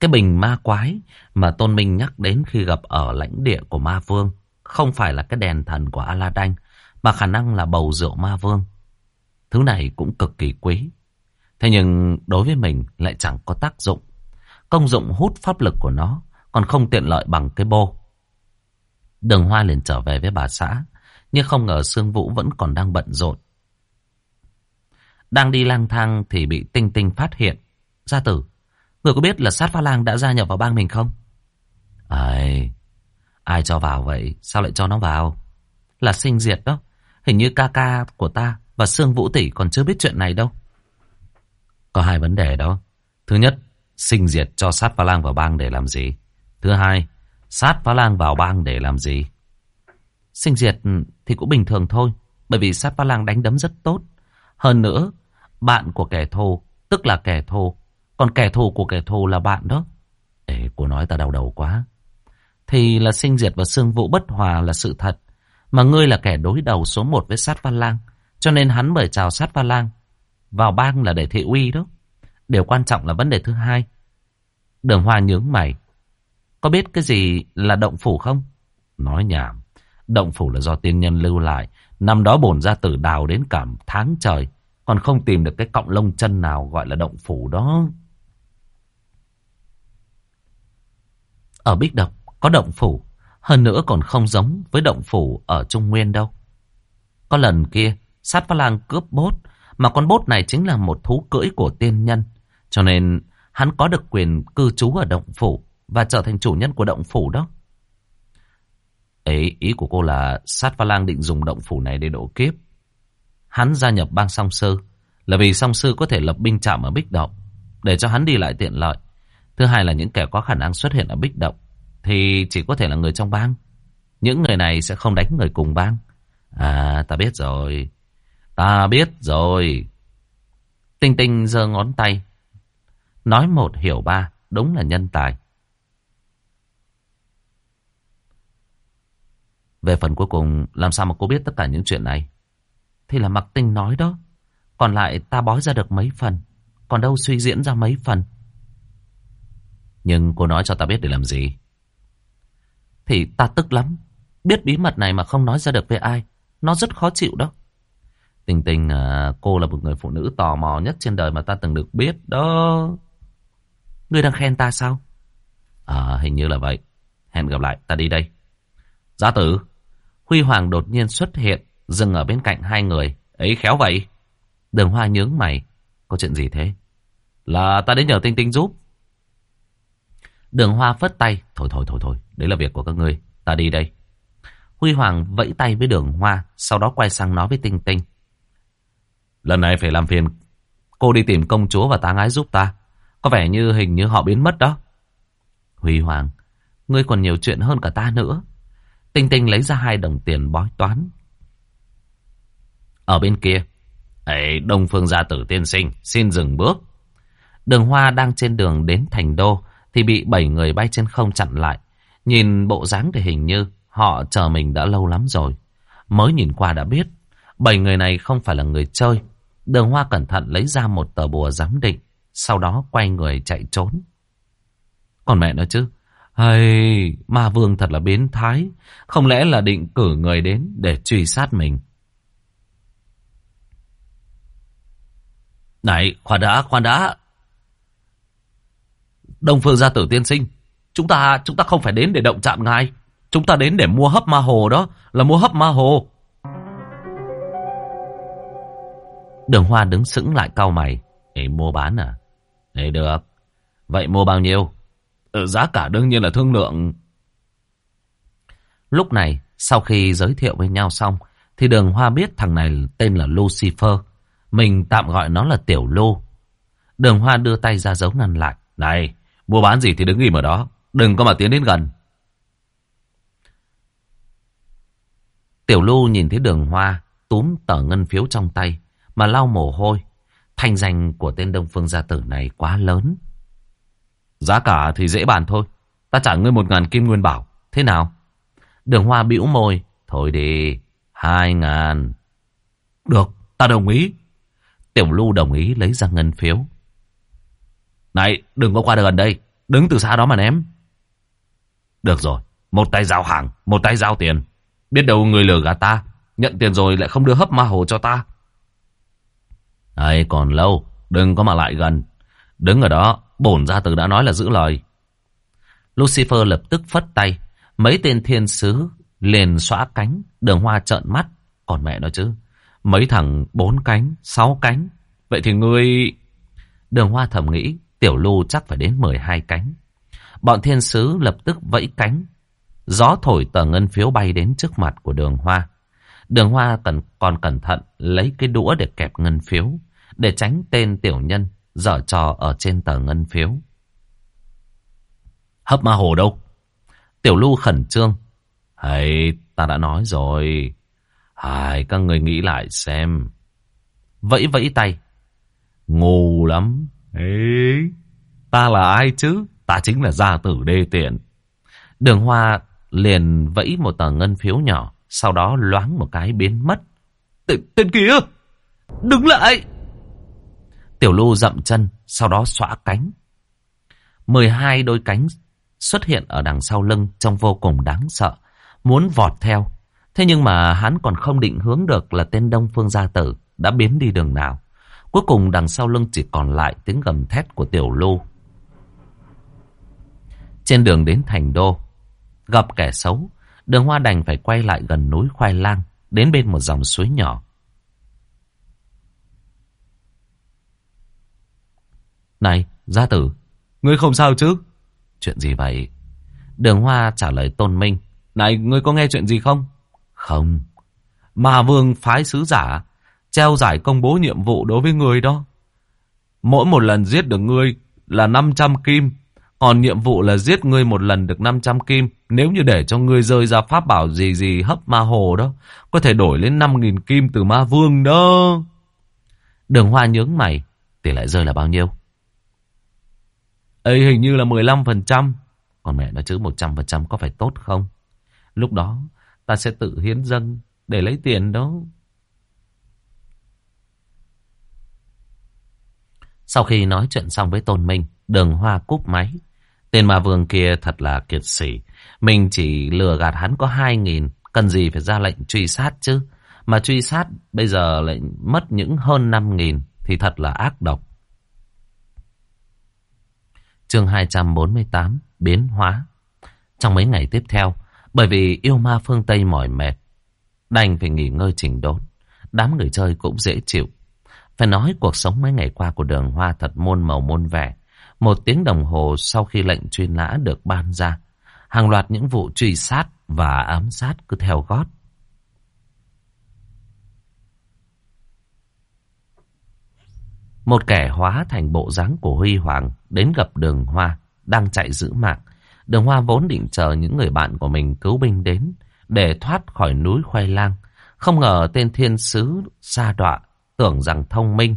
Cái bình ma quái mà Tôn Minh nhắc đến khi gặp ở lãnh địa của ma vương không phải là cái đèn thần của Aladdin mà khả năng là bầu rượu ma vương. Thứ này cũng cực kỳ quý. Thế nhưng đối với mình lại chẳng có tác dụng. Công dụng hút pháp lực của nó còn không tiện lợi bằng cái bô. Đường Hoa liền trở về với bà xã, nhưng không ngờ Sương Vũ vẫn còn đang bận rộn. Đang đi lang thang thì bị Tinh Tinh phát hiện. Gia tử, người có biết là sát pha lang đã gia nhập vào bang mình không? Ai, ai cho vào vậy? Sao lại cho nó vào? Là sinh diệt đó. Hình như ca ca của ta và Sương Vũ Tỷ còn chưa biết chuyện này đâu. Có hai vấn đề đó. Thứ nhất, sinh diệt cho sát pha lang vào bang để làm gì? Thứ hai, sát pha lang vào bang để làm gì? Sinh diệt thì cũng bình thường thôi. Bởi vì sát pha lang đánh đấm rất tốt. Hơn nữa, bạn của kẻ thù, tức là kẻ thù. Còn kẻ thù của kẻ thù là bạn đó. Ê, cô nói ta đau đầu quá. Thì là sinh diệt và xương vũ bất hòa là sự thật. Mà ngươi là kẻ đối đầu số một với sát văn lang. Cho nên hắn mời chào sát văn lang. Vào bang là để thị uy đó. Điều quan trọng là vấn đề thứ hai. Đường hoa nhướng mày. Có biết cái gì là động phủ không? Nói nhảm. Động phủ là do tiên nhân lưu lại. Năm đó bổn gia tử đào đến cả tháng trời. Còn không tìm được cái cọng lông chân nào gọi là động phủ đó. Ở Bích Độc có động phủ. Hơn nữa còn không giống với động phủ ở Trung Nguyên đâu. Có lần kia, sát phá lang cướp bốt. Mà con bốt này chính là một thú cưỡi của tiên nhân. Cho nên hắn có được quyền cư trú ở động phủ. Và trở thành chủ nhân của động phủ đó. Ấy, ý của cô là sát pha lang định dùng động phủ này để đổ kiếp. Hắn gia nhập bang song sư là vì song sư có thể lập binh trạm ở Bích Động để cho hắn đi lại tiện lợi. Thứ hai là những kẻ có khả năng xuất hiện ở Bích Động thì chỉ có thể là người trong bang. Những người này sẽ không đánh người cùng bang. À, ta biết rồi. Ta biết rồi. Tinh Tinh giơ ngón tay. Nói một hiểu ba, đúng là nhân tài. Về phần cuối cùng, làm sao mà cô biết tất cả những chuyện này? Thì là mặc tinh nói đó. Còn lại ta bói ra được mấy phần. Còn đâu suy diễn ra mấy phần. Nhưng cô nói cho ta biết để làm gì? Thì ta tức lắm. Biết bí mật này mà không nói ra được với ai. Nó rất khó chịu đó. Tình tình à, cô là một người phụ nữ tò mò nhất trên đời mà ta từng được biết đó. Ngươi đang khen ta sao? À, hình như là vậy. Hẹn gặp lại, ta đi đây. Giá tử. Huy Hoàng đột nhiên xuất hiện, dừng ở bên cạnh hai người. Ấy khéo vậy. Đường Hoa nhướng mày. Có chuyện gì thế? Là ta đến nhờ Tinh Tinh giúp. Đường Hoa phất tay. Thôi thôi thôi thôi, đấy là việc của các ngươi. Ta đi đây. Huy Hoàng vẫy tay với đường Hoa, sau đó quay sang nói với Tinh Tinh. Lần này phải làm phiền cô đi tìm công chúa và tá ái giúp ta. Có vẻ như hình như họ biến mất đó. Huy Hoàng, ngươi còn nhiều chuyện hơn cả ta nữa. Tinh Tinh lấy ra hai đồng tiền bói toán. Ở bên kia, ấy Đông Phương gia tử tiên sinh, xin dừng bước. Đường Hoa đang trên đường đến thành đô, thì bị bảy người bay trên không chặn lại. Nhìn bộ dáng thì hình như họ chờ mình đã lâu lắm rồi. Mới nhìn qua đã biết, bảy người này không phải là người chơi. Đường Hoa cẩn thận lấy ra một tờ bùa giám định, sau đó quay người chạy trốn. Còn mẹ nói chứ, hay, ma vương thật là biến thái, không lẽ là định cử người đến để truy sát mình. Này, khoan đã, khoan đã. Đông Phương gia tử tiên sinh, chúng ta chúng ta không phải đến để động chạm ngài, chúng ta đến để mua hấp ma hồ đó, là mua hấp ma hồ. Đường Hoa đứng sững lại cau mày, Ê, mua bán à? Ê, được. Vậy mua bao nhiêu? Ừ, giá cả đương nhiên là thương lượng. Lúc này, sau khi giới thiệu với nhau xong, thì đường Hoa biết thằng này tên là Lucifer. Mình tạm gọi nó là Tiểu Lô. Đường Hoa đưa tay ra dấu ngăn lại. Này, mua bán gì thì đứng im ở đó. Đừng có mà tiến đến gần. Tiểu lô nhìn thấy đường Hoa túm tờ ngân phiếu trong tay mà lau mồ hôi. Thanh danh của tên Đông Phương gia tử này quá lớn. Giá cả thì dễ bàn thôi. Ta trả ngươi một ngàn kim nguyên bảo. Thế nào? Đường Hoa bĩu môi. Thôi đi, hai ngàn. Được, ta đồng ý. Tiểu Lưu đồng ý lấy ra ngân phiếu. Này, đừng có qua gần đây. Đứng từ xa đó mà ném. Được rồi, một tay giao hàng, một tay giao tiền. Biết đâu người lừa gạt ta. Nhận tiền rồi lại không đưa hấp ma hồ cho ta. Ấy còn lâu, đừng có mà lại gần. Đứng ở đó, bổn gia tử đã nói là giữ lời. Lucifer lập tức phất tay. Mấy tên thiên sứ liền xóa cánh, đường hoa trợn mắt. Còn mẹ nó chứ, mấy thằng bốn cánh, sáu cánh. Vậy thì ngươi... Đường hoa thầm nghĩ, tiểu lưu chắc phải đến 12 cánh. Bọn thiên sứ lập tức vẫy cánh. Gió thổi tờ ngân phiếu bay đến trước mặt của đường hoa. Đường hoa cần, còn cẩn thận lấy cái đũa để kẹp ngân phiếu để tránh tên tiểu nhân dở trò ở trên tờ ngân phiếu. Hấp ma hồ đâu? Tiểu lưu khẩn trương. Hay, ta đã nói rồi. Hay, các người nghĩ lại xem. Vẫy vẫy tay. Ngu lắm. Ê, ta là ai chứ? Ta chính là gia tử đê tiện. Đường hoa liền vẫy một tờ ngân phiếu nhỏ. Sau đó loáng một cái biến mất. Tên kia! Đứng lại! Tiểu lưu dậm chân, sau đó xõa cánh. 12 đôi cánh xuất hiện ở đằng sau lưng trông vô cùng đáng sợ. Muốn vọt theo. Thế nhưng mà hắn còn không định hướng được là tên Đông Phương Gia Tử đã biến đi đường nào. Cuối cùng đằng sau lưng chỉ còn lại tiếng gầm thét của tiểu lưu. Trên đường đến thành đô, gặp kẻ xấu, đường hoa đành phải quay lại gần núi khoai lang, đến bên một dòng suối nhỏ. Này, gia tử, ngươi không sao chứ? Chuyện gì vậy? Đường Hoa trả lời Tôn Minh. Này, ngươi có nghe chuyện gì không? Không. Mà vương phái sứ giả, treo giải công bố nhiệm vụ đối với ngươi đó. Mỗi một lần giết được ngươi là 500 kim. Còn nhiệm vụ là giết ngươi một lần được 500 kim. Nếu như để cho ngươi rơi ra pháp bảo gì gì hấp ma hồ đó, có thể đổi lên 5.000 kim từ ma vương đó. Đường Hoa nhướng mày, tỷ lệ rơi là bao nhiêu? Ấy hình như là 15%. Còn mẹ nó chứ 100% có phải tốt không? Lúc đó ta sẽ tự hiến dân để lấy tiền đó. Sau khi nói chuyện xong với Tôn Minh, đường hoa cúp máy. Tên ma vương kia thật là kiệt sỉ. Mình chỉ lừa gạt hắn có 2.000, cần gì phải ra lệnh truy sát chứ. Mà truy sát bây giờ lại mất những hơn 5.000 thì thật là ác độc. Chương 248 Biến hóa. Trong mấy ngày tiếp theo, Bởi vì yêu ma phương Tây mỏi mệt, Đành phải nghỉ ngơi chỉnh đốn. Đám người chơi cũng dễ chịu. Phải nói cuộc sống mấy ngày qua của đường hoa thật môn màu môn vẻ. Một tiếng đồng hồ sau khi lệnh truy nã được ban ra, Hàng loạt những vụ truy sát và ám sát cứ theo gót. Một kẻ hóa thành bộ dáng của Huy Hoàng đến gặp đường hoa, đang chạy giữ mạng. Đường hoa vốn định chờ những người bạn của mình cứu binh đến để thoát khỏi núi khoai lang. Không ngờ tên thiên sứ xa đọa tưởng rằng thông minh.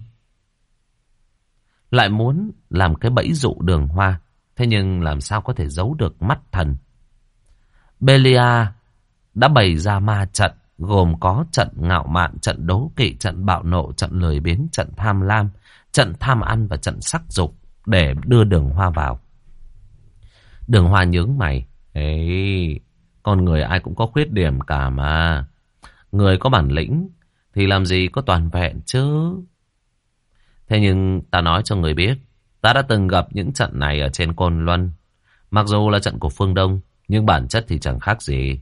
Lại muốn làm cái bẫy dụ đường hoa. Thế nhưng làm sao có thể giấu được mắt thần. Belia đã bày ra ma trận gồm có trận ngạo mạn, trận đố kỵ, trận bạo nộ, trận lười biến, trận tham lam, trận tham ăn và trận sắc dục để đưa đường hoa vào. Đường hoa nhướng mày. Ê, con người ai cũng có khuyết điểm cả mà. Người có bản lĩnh thì làm gì có toàn vẹn chứ. Thế nhưng ta nói cho người biết, ta đã từng gặp những trận này ở trên Côn Luân. Mặc dù là trận của phương Đông, nhưng bản chất thì chẳng khác gì.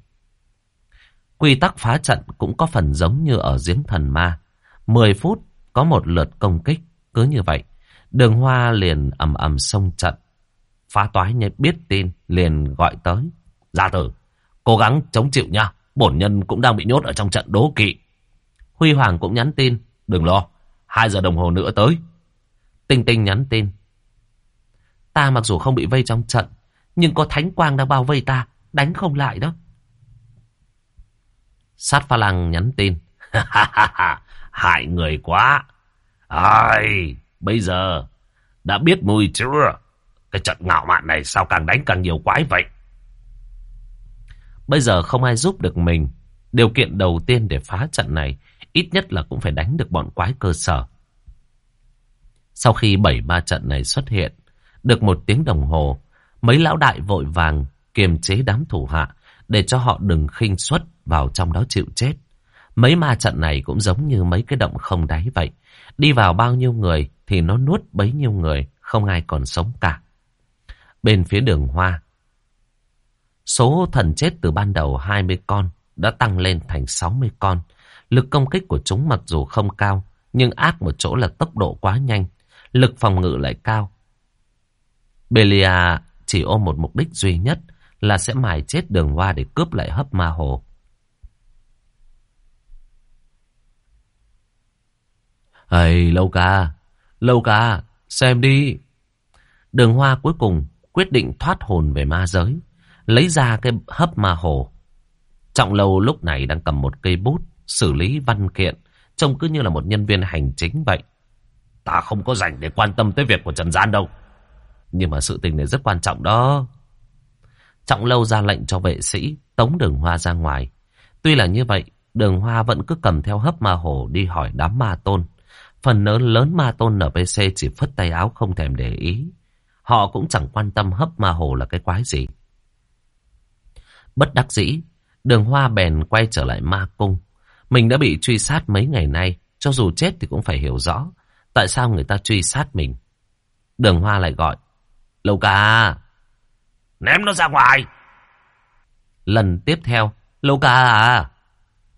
Quy tắc phá trận cũng có phần giống như ở giếng thần ma. 10 phút có một lượt công kích. Cứ như vậy, đường hoa liền ầm ầm xông trận. Phá toái nhé biết tin, liền gọi tới. Gia tử, cố gắng chống chịu nha. Bổn nhân cũng đang bị nhốt ở trong trận đố kỵ. Huy Hoàng cũng nhắn tin. Đừng lo, hai giờ đồng hồ nữa tới. Tinh Tinh nhắn tin. Ta mặc dù không bị vây trong trận, nhưng có thánh quang đang bao vây ta, đánh không lại đó. Sát pha lăng nhắn tin. [LAUGHS] Hại người quá. Ai, bây giờ đã biết mùi chưa? Cái trận ngạo mạn này sao càng đánh càng nhiều quái vậy? Bây giờ không ai giúp được mình. Điều kiện đầu tiên để phá trận này ít nhất là cũng phải đánh được bọn quái cơ sở. Sau khi bảy ba trận này xuất hiện, được một tiếng đồng hồ, mấy lão đại vội vàng kiềm chế đám thủ hạ để cho họ đừng khinh suất vào trong đó chịu chết. Mấy ma trận này cũng giống như mấy cái động không đáy vậy. Đi vào bao nhiêu người thì nó nuốt bấy nhiêu người, không ai còn sống cả. Bên phía đường hoa, số thần chết từ ban đầu 20 con đã tăng lên thành 60 con. Lực công kích của chúng mặc dù không cao, nhưng ác một chỗ là tốc độ quá nhanh, lực phòng ngự lại cao. Belia chỉ ôm một mục đích duy nhất là sẽ mài chết đường hoa để cướp lại hấp ma hồ. Ây, lâu ca, lâu ca, xem đi. Đường hoa cuối cùng quyết định thoát hồn về ma giới, lấy ra cái hấp ma hồ. Trọng lâu lúc này đang cầm một cây bút, xử lý văn kiện, trông cứ như là một nhân viên hành chính vậy. Ta không có rảnh để quan tâm tới việc của Trần Gian đâu. Nhưng mà sự tình này rất quan trọng đó. Trọng lâu ra lệnh cho vệ sĩ tống đường hoa ra ngoài. Tuy là như vậy, đường hoa vẫn cứ cầm theo hấp ma hồ đi hỏi đám ma tôn. Phần lớn lớn ma tôn NPC chỉ phất tay áo không thèm để ý. Họ cũng chẳng quan tâm hấp ma hồ là cái quái gì. Bất đắc dĩ, đường hoa bèn quay trở lại ma cung. Mình đã bị truy sát mấy ngày nay, cho dù chết thì cũng phải hiểu rõ. Tại sao người ta truy sát mình? Đường hoa lại gọi. Lâu ca, ném nó ra ngoài. Lần tiếp theo, Lâu ca à,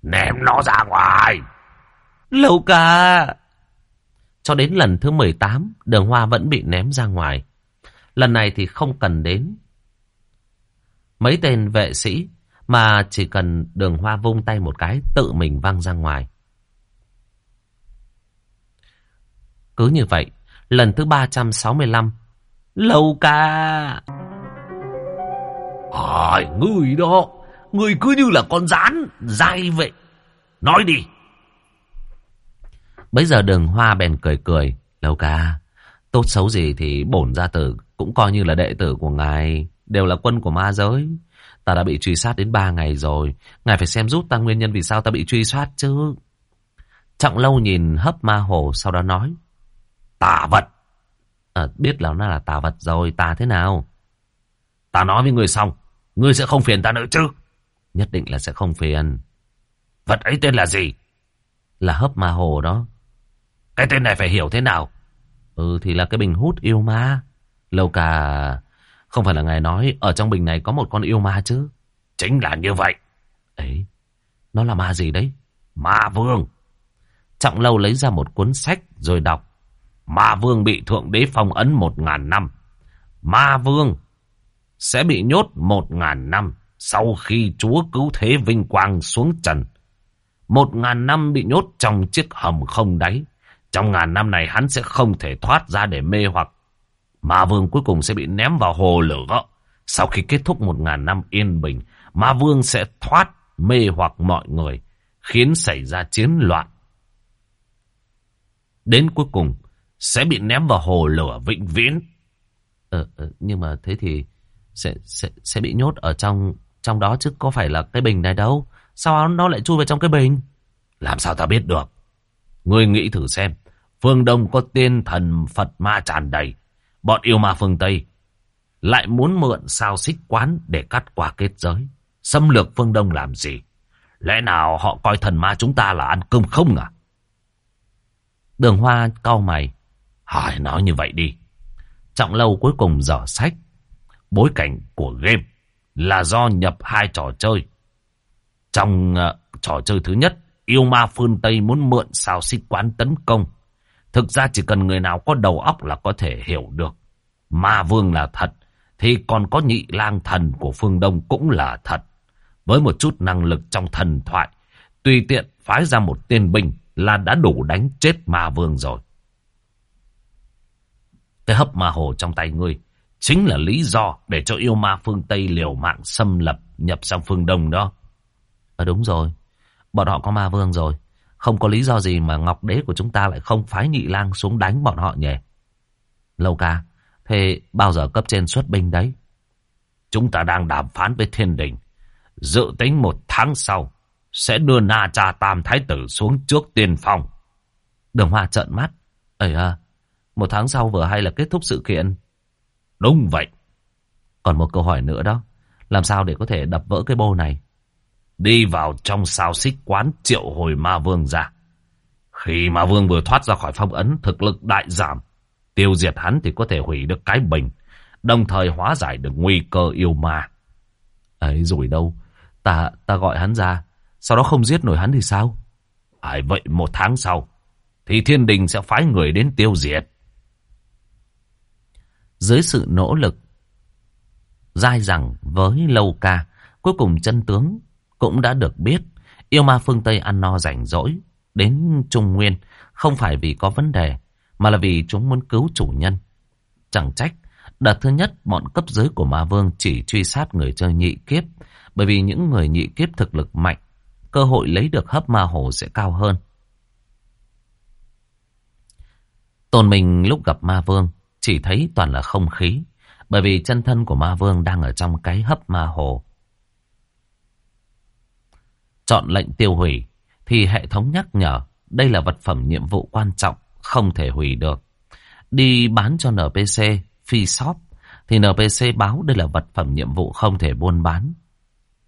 ném nó ra ngoài. Lâu ca, cho đến lần thứ 18, đường hoa vẫn bị ném ra ngoài. Lần này thì không cần đến mấy tên vệ sĩ, mà chỉ cần đường hoa vung tay một cái tự mình văng ra ngoài. Cứ như vậy, lần thứ 365, Lâu ca! Hỏi người đó, người cứ như là con rán, dai vậy. Nói đi! Bây giờ đường hoa bèn cười cười. Lâu ca, tốt xấu gì thì bổn gia tử cũng coi như là đệ tử của ngài. Đều là quân của ma giới. Ta đã bị truy sát đến ba ngày rồi. Ngài phải xem giúp ta nguyên nhân vì sao ta bị truy sát chứ. Trọng lâu nhìn hấp ma hồ sau đó nói. Tà vật. À, biết là nó là tà vật rồi. Tà thế nào? Ta nói với người xong. Ngươi sẽ không phiền ta nữa chứ. Nhất định là sẽ không phiền. Vật ấy tên là gì? Là hấp ma hồ đó. Cái tên này phải hiểu thế nào? Ừ thì là cái bình hút yêu ma. Lâu ca... Không phải là ngài nói ở trong bình này có một con yêu ma chứ? Chính là như vậy. Ấy, nó là ma gì đấy? Ma vương. Trọng lâu lấy ra một cuốn sách rồi đọc. Ma vương bị thượng đế phong ấn một ngàn năm. Ma vương sẽ bị nhốt một ngàn năm sau khi chúa cứu thế vinh quang xuống trần. Một ngàn năm bị nhốt trong chiếc hầm không đáy. Trong ngàn năm này hắn sẽ không thể thoát ra để mê hoặc. Ma vương cuối cùng sẽ bị ném vào hồ lửa. Sau khi kết thúc một ngàn năm yên bình, Ma vương sẽ thoát mê hoặc mọi người, khiến xảy ra chiến loạn. Đến cuối cùng, sẽ bị ném vào hồ lửa vĩnh viễn. Ờ, ờ, nhưng mà thế thì sẽ, sẽ, sẽ bị nhốt ở trong trong đó chứ có phải là cái bình này đâu. Sao nó lại chui vào trong cái bình? Làm sao ta biết được? Ngươi nghĩ thử xem. Phương Đông có tiên thần Phật ma tràn đầy. Bọn yêu ma phương Tây lại muốn mượn sao xích quán để cắt qua kết giới. Xâm lược phương Đông làm gì? Lẽ nào họ coi thần ma chúng ta là ăn cơm không à? Đường Hoa cau mày. Hỏi nói như vậy đi. Trọng lâu cuối cùng dở sách. Bối cảnh của game là do nhập hai trò chơi. Trong uh, trò chơi thứ nhất, yêu ma phương Tây muốn mượn sao xích quán tấn công. Thực ra chỉ cần người nào có đầu óc là có thể hiểu được. Ma vương là thật, thì còn có nhị lang thần của phương Đông cũng là thật. Với một chút năng lực trong thần thoại, tùy tiện phái ra một tên binh là đã đủ đánh chết ma vương rồi. Cái hấp ma hồ trong tay ngươi chính là lý do để cho yêu ma phương Tây liều mạng xâm lập nhập sang phương Đông đó. À đúng rồi, bọn họ có ma vương rồi. Không có lý do gì mà Ngọc Đế của chúng ta lại không phái nhị lang xuống đánh bọn họ nhỉ? Lâu ca, thế bao giờ cấp trên xuất binh đấy? Chúng ta đang đàm phán với thiên đình. Dự tính một tháng sau, sẽ đưa Na Cha Tam Thái Tử xuống trước tiên phong. Đường Hoa trợn mắt. Ấy à, một tháng sau vừa hay là kết thúc sự kiện. Đúng vậy. Còn một câu hỏi nữa đó. Làm sao để có thể đập vỡ cái bô này? Đi vào trong sao xích quán triệu hồi ma vương ra. Khi ma vương vừa thoát ra khỏi phong ấn, thực lực đại giảm. Tiêu diệt hắn thì có thể hủy được cái bình. Đồng thời hóa giải được nguy cơ yêu ma. Ấy rồi đâu. Ta, ta gọi hắn ra. Sau đó không giết nổi hắn thì sao? Ai vậy một tháng sau. Thì thiên đình sẽ phái người đến tiêu diệt. Dưới sự nỗ lực dai dẳng với lâu ca, cuối cùng chân tướng cũng đã được biết. Yêu ma phương Tây ăn no rảnh rỗi đến Trung Nguyên không phải vì có vấn đề, mà là vì chúng muốn cứu chủ nhân. Chẳng trách, đợt thứ nhất bọn cấp dưới của ma vương chỉ truy sát người chơi nhị kiếp, bởi vì những người nhị kiếp thực lực mạnh, cơ hội lấy được hấp ma hồ sẽ cao hơn. Tôn mình lúc gặp ma vương chỉ thấy toàn là không khí, bởi vì chân thân của ma vương đang ở trong cái hấp ma hồ. Chọn lệnh tiêu hủy, thì hệ thống nhắc nhở đây là vật phẩm nhiệm vụ quan trọng, không thể hủy được. Đi bán cho NPC, phi shop, thì NPC báo đây là vật phẩm nhiệm vụ không thể buôn bán.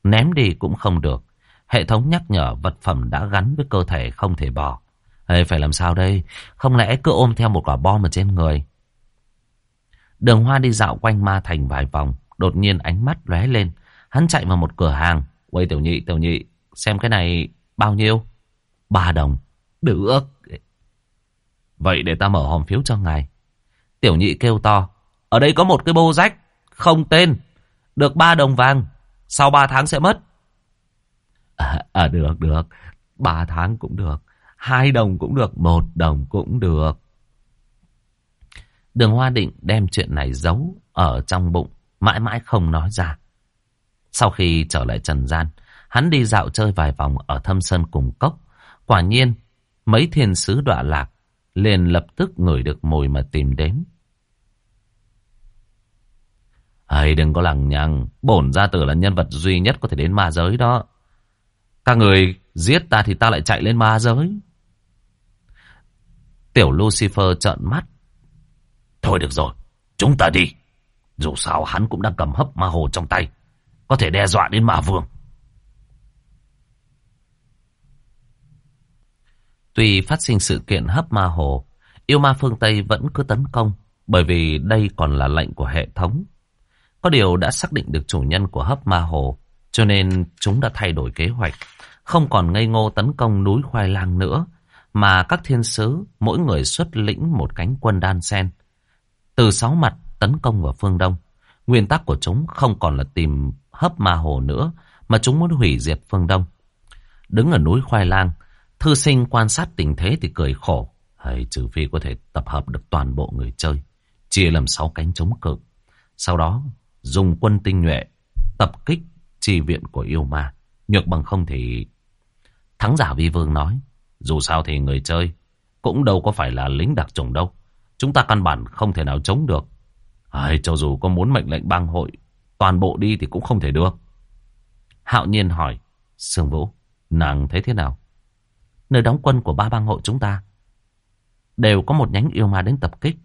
Ném đi cũng không được. Hệ thống nhắc nhở vật phẩm đã gắn với cơ thể không thể bỏ. Ê, phải làm sao đây? Không lẽ cứ ôm theo một quả bom ở trên người? Đường Hoa đi dạo quanh ma thành vài vòng, đột nhiên ánh mắt lóe lên. Hắn chạy vào một cửa hàng. Quay tiểu nhị, tiểu nhị, xem cái này bao nhiêu? Ba đồng. Được. Vậy để ta mở hòm phiếu cho ngài. Tiểu nhị kêu to. Ở đây có một cái bô rách, không tên. Được ba đồng vàng, sau ba tháng sẽ mất. À, à được, được. Ba tháng cũng được. Hai đồng cũng được, một đồng cũng được. Đường Hoa định đem chuyện này giấu ở trong bụng, mãi mãi không nói ra. Sau khi trở lại Trần gian, hắn đi dạo chơi vài vòng ở thâm sơn cùng cốc. Quả nhiên, mấy thiên sứ đọa lạc liền lập tức ngửi được mùi mà tìm đến. Hay đừng có lằng nhằng, bổn gia tử là nhân vật duy nhất có thể đến ma giới đó. Các người giết ta thì ta lại chạy lên ma giới. Tiểu Lucifer trợn mắt, Thôi được rồi, chúng ta đi. Dù sao hắn cũng đang cầm hấp ma hồ trong tay. Có thể đe dọa đến ma vương. Tuy phát sinh sự kiện hấp ma hồ, yêu ma phương Tây vẫn cứ tấn công. Bởi vì đây còn là lệnh của hệ thống. Có điều đã xác định được chủ nhân của hấp ma hồ, cho nên chúng đã thay đổi kế hoạch. Không còn ngây ngô tấn công núi khoai lang nữa, mà các thiên sứ mỗi người xuất lĩnh một cánh quân đan sen. Từ sáu mặt tấn công vào phương đông. Nguyên tắc của chúng không còn là tìm hấp ma hồ nữa, mà chúng muốn hủy diệt phương đông. Đứng ở núi khoai lang, thư sinh quan sát tình thế thì cười khổ. Hay trừ phi có thể tập hợp được toàn bộ người chơi, chia làm sáu cánh chống cự. Sau đó, dùng quân tinh nhuệ, tập kích chi viện của yêu ma. Nhược bằng không thì... Thắng giả vi vương nói, dù sao thì người chơi cũng đâu có phải là lính đặc chủng đâu. Chúng ta căn bản không thể nào chống được. Ai, cho dù có muốn mệnh lệnh bang hội, toàn bộ đi thì cũng không thể được. Hạo nhiên hỏi, Sương Vũ, nàng thấy thế nào? Nơi đóng quân của ba bang hội chúng ta đều có một nhánh yêu ma đến tập kích.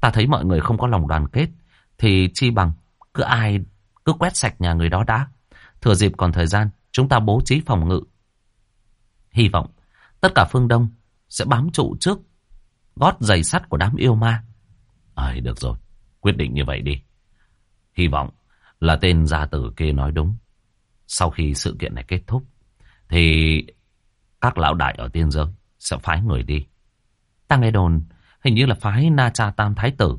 Ta thấy mọi người không có lòng đoàn kết, thì chi bằng cứ ai cứ quét sạch nhà người đó đã. Thừa dịp còn thời gian, chúng ta bố trí phòng ngự. Hy vọng tất cả phương Đông sẽ bám trụ trước gót giày sắt của đám yêu ma. Ơi, được rồi, quyết định như vậy đi. Hy vọng là tên gia tử kia nói đúng. Sau khi sự kiện này kết thúc, thì các lão đại ở tiên giới sẽ phái người đi. Ta nghe đồn, hình như là phái Na Cha Tam Thái Tử.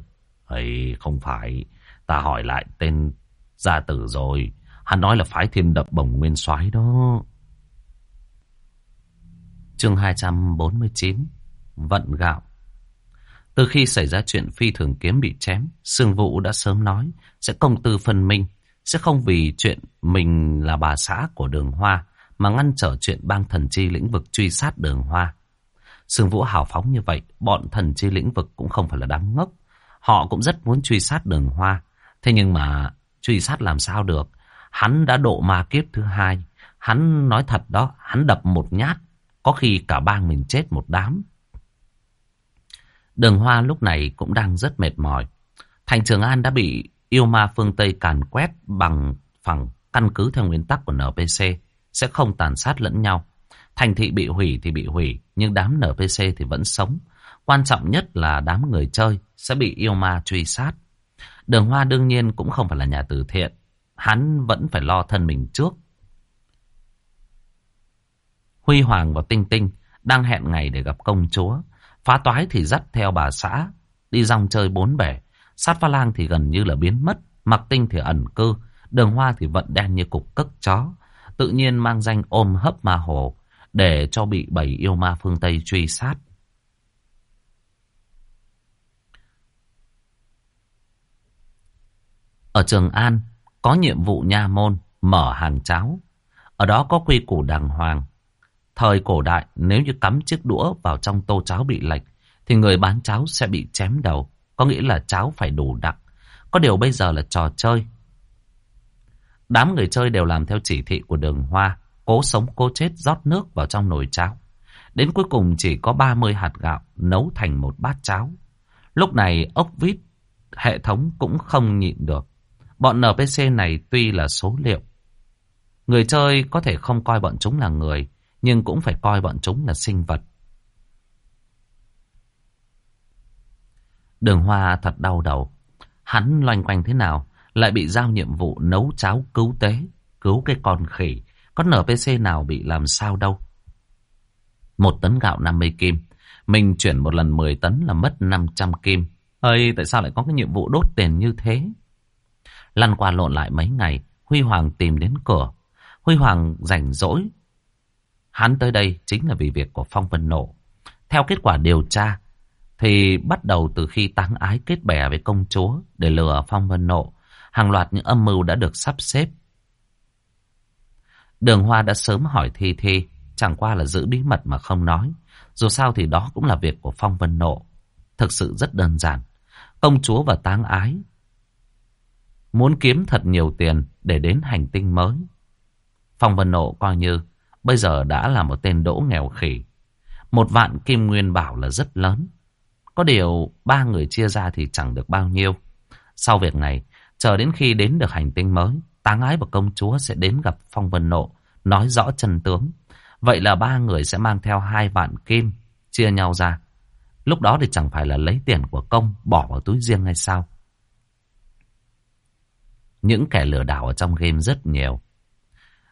Hay không phải, ta hỏi lại tên gia tử rồi. Hắn nói là phái thiên đập bồng nguyên soái đó. Chương 249 Vận gạo Từ khi xảy ra chuyện phi thường kiếm bị chém, Sương Vũ đã sớm nói sẽ công tư phân minh, sẽ không vì chuyện mình là bà xã của đường hoa mà ngăn trở chuyện bang thần chi lĩnh vực truy sát đường hoa. Sương Vũ hào phóng như vậy, bọn thần chi lĩnh vực cũng không phải là đám ngốc. Họ cũng rất muốn truy sát đường hoa. Thế nhưng mà truy sát làm sao được? Hắn đã độ ma kiếp thứ hai. Hắn nói thật đó, hắn đập một nhát. Có khi cả bang mình chết một đám. Đường hoa lúc này cũng đang rất mệt mỏi. Thành Trường An đã bị yêu ma phương Tây càn quét bằng phẳng căn cứ theo nguyên tắc của NPC sẽ không tàn sát lẫn nhau. Thành thị bị hủy thì bị hủy, nhưng đám NPC thì vẫn sống. Quan trọng nhất là đám người chơi sẽ bị yêu ma truy sát. Đường Hoa đương nhiên cũng không phải là nhà từ thiện. Hắn vẫn phải lo thân mình trước. Huy Hoàng và Tinh Tinh đang hẹn ngày để gặp công chúa. Phá toái thì dắt theo bà xã, đi rong chơi bốn bể. Sát pha lang thì gần như là biến mất. Mặc tinh thì ẩn cư. Đường Hoa thì vận đen như cục cất chó. Tự nhiên mang danh ôm hấp ma hồ, để cho bị bảy yêu ma phương Tây truy sát. Ở Trường An, có nhiệm vụ nha môn, mở hàng cháo. Ở đó có quy củ đàng hoàng. Thời cổ đại, nếu như cắm chiếc đũa vào trong tô cháo bị lệch, thì người bán cháo sẽ bị chém đầu. Có nghĩa là cháo phải đủ đặc. Có điều bây giờ là trò chơi. Đám người chơi đều làm theo chỉ thị của đường hoa. Cố sống cố chết rót nước vào trong nồi cháo. Đến cuối cùng chỉ có 30 hạt gạo nấu thành một bát cháo. Lúc này ốc vít hệ thống cũng không nhịn được. Bọn NPC này tuy là số liệu. Người chơi có thể không coi bọn chúng là người, nhưng cũng phải coi bọn chúng là sinh vật. Đường Hoa thật đau đầu. Hắn loanh quanh thế nào, lại bị giao nhiệm vụ nấu cháo cứu tế, cứu cái con khỉ. Có NPC nào bị làm sao đâu. Một tấn gạo 50 kim. Mình chuyển một lần 10 tấn là mất 500 kim. Ơi, tại sao lại có cái nhiệm vụ đốt tiền như thế? Lăn qua lộn lại mấy ngày, Huy Hoàng tìm đến cửa. Huy Hoàng rảnh rỗi. Hắn tới đây chính là vì việc của Phong Vân Nộ. Theo kết quả điều tra, thì bắt đầu từ khi tăng ái kết bè với công chúa để lừa Phong Vân Nộ, hàng loạt những âm mưu đã được sắp xếp. Đường Hoa đã sớm hỏi Thi Thi, chẳng qua là giữ bí mật mà không nói. Dù sao thì đó cũng là việc của Phong Vân Nộ. Thực sự rất đơn giản. Công chúa và táng ái muốn kiếm thật nhiều tiền để đến hành tinh mới. Phong Vân Nộ coi như bây giờ đã là một tên đỗ nghèo khỉ. Một vạn kim nguyên bảo là rất lớn. Có điều ba người chia ra thì chẳng được bao nhiêu. Sau việc này, chờ đến khi đến được hành tinh mới, táng ái và công chúa sẽ đến gặp Phong Vân Nộ, nói rõ chân tướng. Vậy là ba người sẽ mang theo hai vạn kim, chia nhau ra. Lúc đó thì chẳng phải là lấy tiền của công bỏ vào túi riêng hay sao? Những kẻ lừa đảo ở trong game rất nhiều.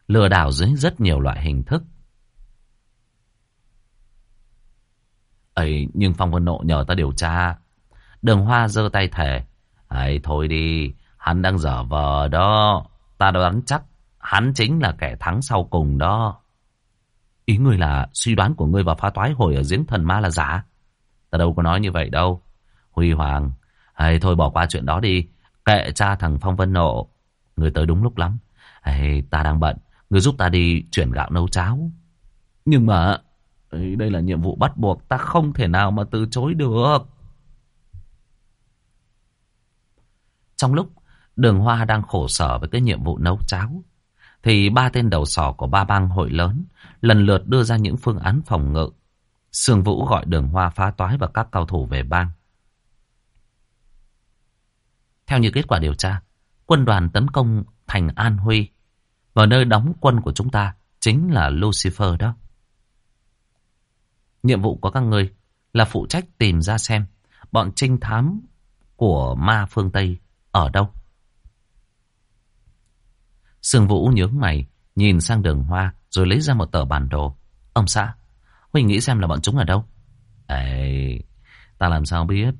Lừa đảo dưới rất nhiều loại hình thức. ấy nhưng Phong Vân Nộ nhờ ta điều tra. Đường Hoa giơ tay thề. ấy thôi đi, hắn đang dở vờ đó. Ta đoán chắc hắn chính là kẻ thắng sau cùng đó. Ý ngươi là suy đoán của ngươi và phá toái hồi ở giếng thần ma là giả. Ta đâu có nói như vậy đâu. Huy Hoàng, hay thôi bỏ qua chuyện đó đi. Kệ cha thằng Phong Vân Nộ. Người tới đúng lúc lắm. Hay, ta đang bận. Người giúp ta đi chuyển gạo nấu cháo. Nhưng mà đây là nhiệm vụ bắt buộc. Ta không thể nào mà từ chối được. Trong lúc đường hoa đang khổ sở với cái nhiệm vụ nấu cháo. Thì ba tên đầu sỏ của ba bang hội lớn lần lượt đưa ra những phương án phòng ngự. Sương Vũ gọi đường hoa phá toái và các cao thủ về bang. Theo như kết quả điều tra, quân đoàn tấn công thành An Huy và nơi đóng quân của chúng ta chính là Lucifer đó. Nhiệm vụ của các người là phụ trách tìm ra xem bọn trinh thám của ma phương Tây ở đâu. Sương Vũ nhướng mày, nhìn sang đường hoa rồi lấy ra một tờ bản đồ. Ông xã, huynh nghĩ xem là bọn chúng ở đâu. Ê, ta làm sao biết.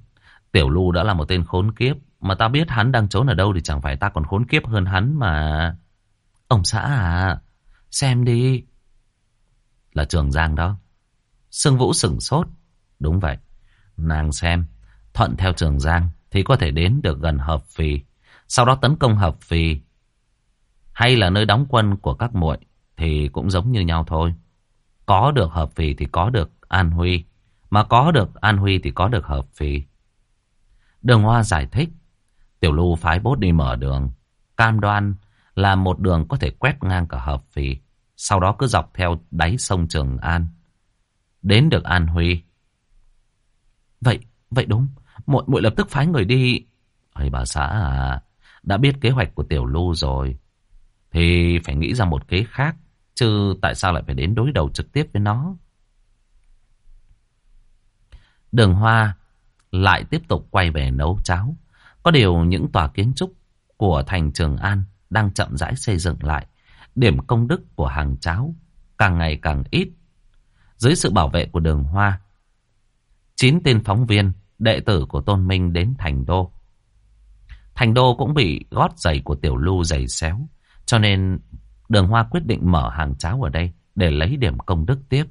Tiểu Lu đã là một tên khốn kiếp. Mà ta biết hắn đang trốn ở đâu thì chẳng phải ta còn khốn kiếp hơn hắn mà. Ông xã à, xem đi. Là Trường Giang đó. Sương Vũ sửng sốt. Đúng vậy. Nàng xem, thuận theo Trường Giang thì có thể đến được gần Hợp Phì. Sau đó tấn công Hợp Phì. Hay là nơi đóng quân của các muội thì cũng giống như nhau thôi. Có được Hợp Phì thì có được An Huy. Mà có được An Huy thì có được Hợp Phì. Đường Hoa giải thích. Tiểu Lưu phái bốt đi mở đường. Cam đoan là một đường có thể quét ngang cả Hợp Phì. Sau đó cứ dọc theo đáy sông Trường An. Đến được An Huy. Vậy, vậy đúng. Muội muội lập tức phái người đi. Ây bà xã à, đã biết kế hoạch của Tiểu Lưu rồi. Thì phải nghĩ ra một kế khác. Chứ tại sao lại phải đến đối đầu trực tiếp với nó? Đường Hoa lại tiếp tục quay về nấu cháo. Có điều những tòa kiến trúc của thành Trường An đang chậm rãi xây dựng lại. Điểm công đức của hàng cháo càng ngày càng ít. Dưới sự bảo vệ của đường Hoa, chín tên phóng viên, đệ tử của Tôn Minh đến Thành Đô. Thành Đô cũng bị gót giày của Tiểu Lưu giày xéo. Cho nên Đường Hoa quyết định mở hàng cháo ở đây để lấy điểm công đức tiếp.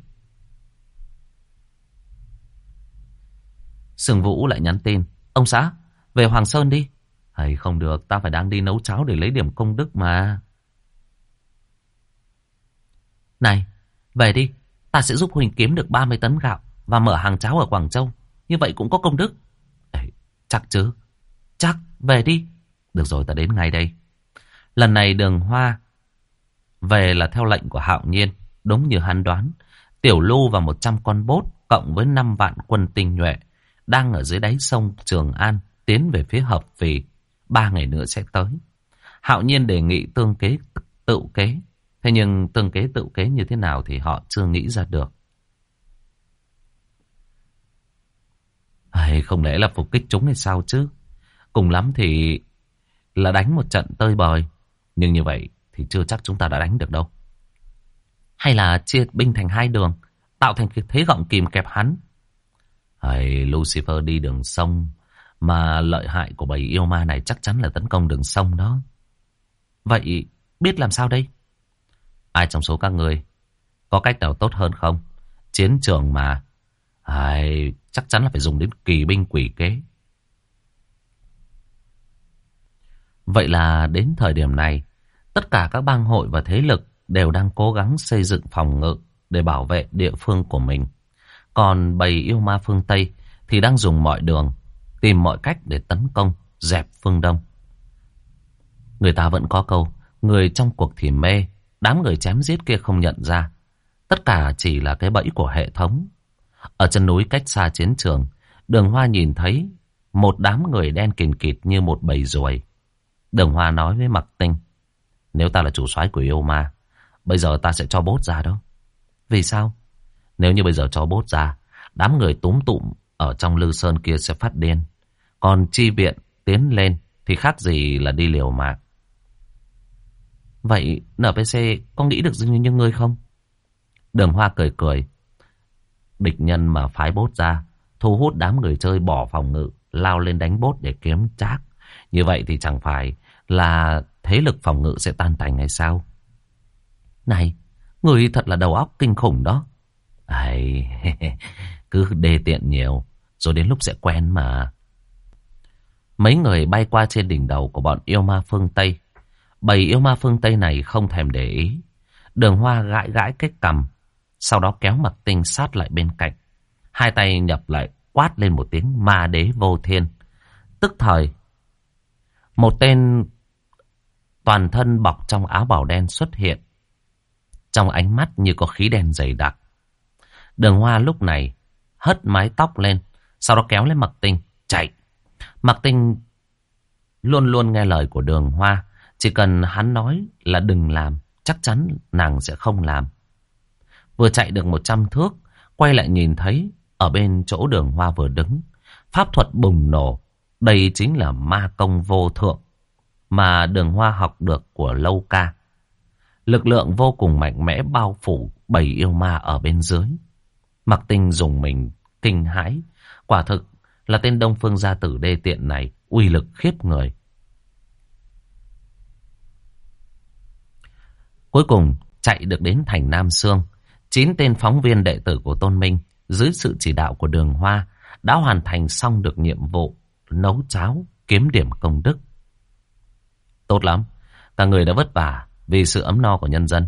Sương Vũ lại nhắn tin. Ông xã, về Hoàng Sơn đi. Hay không được, ta phải đang đi nấu cháo để lấy điểm công đức mà. Này, về đi. Ta sẽ giúp Huỳnh kiếm được 30 tấn gạo và mở hàng cháo ở Quảng Châu. Như vậy cũng có công đức. Ê, chắc chứ. Chắc, về đi. Được rồi, ta đến ngay đây. Lần này đường Hoa về là theo lệnh của Hạo Nhiên, đúng như hắn đoán. Tiểu Lưu và 100 con bốt cộng với 5 vạn quân tinh nhuệ đang ở dưới đáy sông Trường An tiến về phía hợp vì ba ngày nữa sẽ tới. Hạo Nhiên đề nghị tương kế tự kế. Thế nhưng tương kế tự kế như thế nào thì họ chưa nghĩ ra được. Hay không lẽ là phục kích chúng hay sao chứ? Cùng lắm thì là đánh một trận tơi bời. Nhưng như vậy thì chưa chắc chúng ta đã đánh được đâu. Hay là chia binh thành hai đường, tạo thành thế gọng kìm kẹp hắn. Hay Lucifer đi đường sông, mà lợi hại của bầy yêu ma này chắc chắn là tấn công đường sông đó. Vậy biết làm sao đây? Ai trong số các người có cách nào tốt hơn không? Chiến trường mà, hay chắc chắn là phải dùng đến kỳ binh quỷ kế. Vậy là đến thời điểm này, Tất cả các bang hội và thế lực đều đang cố gắng xây dựng phòng ngự để bảo vệ địa phương của mình. Còn bầy yêu ma phương Tây thì đang dùng mọi đường, tìm mọi cách để tấn công, dẹp phương Đông. Người ta vẫn có câu, người trong cuộc thì mê, đám người chém giết kia không nhận ra. Tất cả chỉ là cái bẫy của hệ thống. Ở chân núi cách xa chiến trường, đường hoa nhìn thấy một đám người đen kìn kịt như một bầy ruồi. Đường hoa nói với Mặc Tinh. Nếu ta là chủ soái của yêu ma, bây giờ ta sẽ cho bốt ra đó. Vì sao? Nếu như bây giờ cho bốt ra, đám người túm tụm ở trong lư sơn kia sẽ phát điên. Còn chi viện tiến lên thì khác gì là đi liều mạng. Vậy NPC có nghĩ được như, như ngươi không? Đường Hoa cười cười. Địch nhân mà phái bốt ra, thu hút đám người chơi bỏ phòng ngự, lao lên đánh bốt để kiếm trác. Như vậy thì chẳng phải là thế lực phòng ngự sẽ tan tành hay sao? Này, người thật là đầu óc kinh khủng đó. Ấy, [LAUGHS] cứ đê tiện nhiều, rồi đến lúc sẽ quen mà. Mấy người bay qua trên đỉnh đầu của bọn yêu ma phương Tây. Bầy yêu ma phương Tây này không thèm để ý. Đường hoa gãi gãi cái cằm, sau đó kéo mặt tinh sát lại bên cạnh. Hai tay nhập lại quát lên một tiếng ma đế vô thiên. Tức thời, một tên toàn thân bọc trong áo bào đen xuất hiện. Trong ánh mắt như có khí đen dày đặc. Đường hoa lúc này hất mái tóc lên, sau đó kéo lên mặc tinh, chạy. Mặc tinh luôn luôn nghe lời của đường hoa. Chỉ cần hắn nói là đừng làm, chắc chắn nàng sẽ không làm. Vừa chạy được một trăm thước, quay lại nhìn thấy ở bên chỗ đường hoa vừa đứng. Pháp thuật bùng nổ, đây chính là ma công vô thượng mà đường hoa học được của lâu ca. Lực lượng vô cùng mạnh mẽ bao phủ bảy yêu ma ở bên dưới. Mặc tinh dùng mình kinh hãi. Quả thực là tên Đông Phương gia tử đê tiện này uy lực khiếp người. Cuối cùng, chạy được đến thành Nam Sương. Chín tên phóng viên đệ tử của Tôn Minh dưới sự chỉ đạo của đường hoa đã hoàn thành xong được nhiệm vụ nấu cháo, kiếm điểm công đức. Tốt lắm, cả người đã vất vả vì sự ấm no của nhân dân.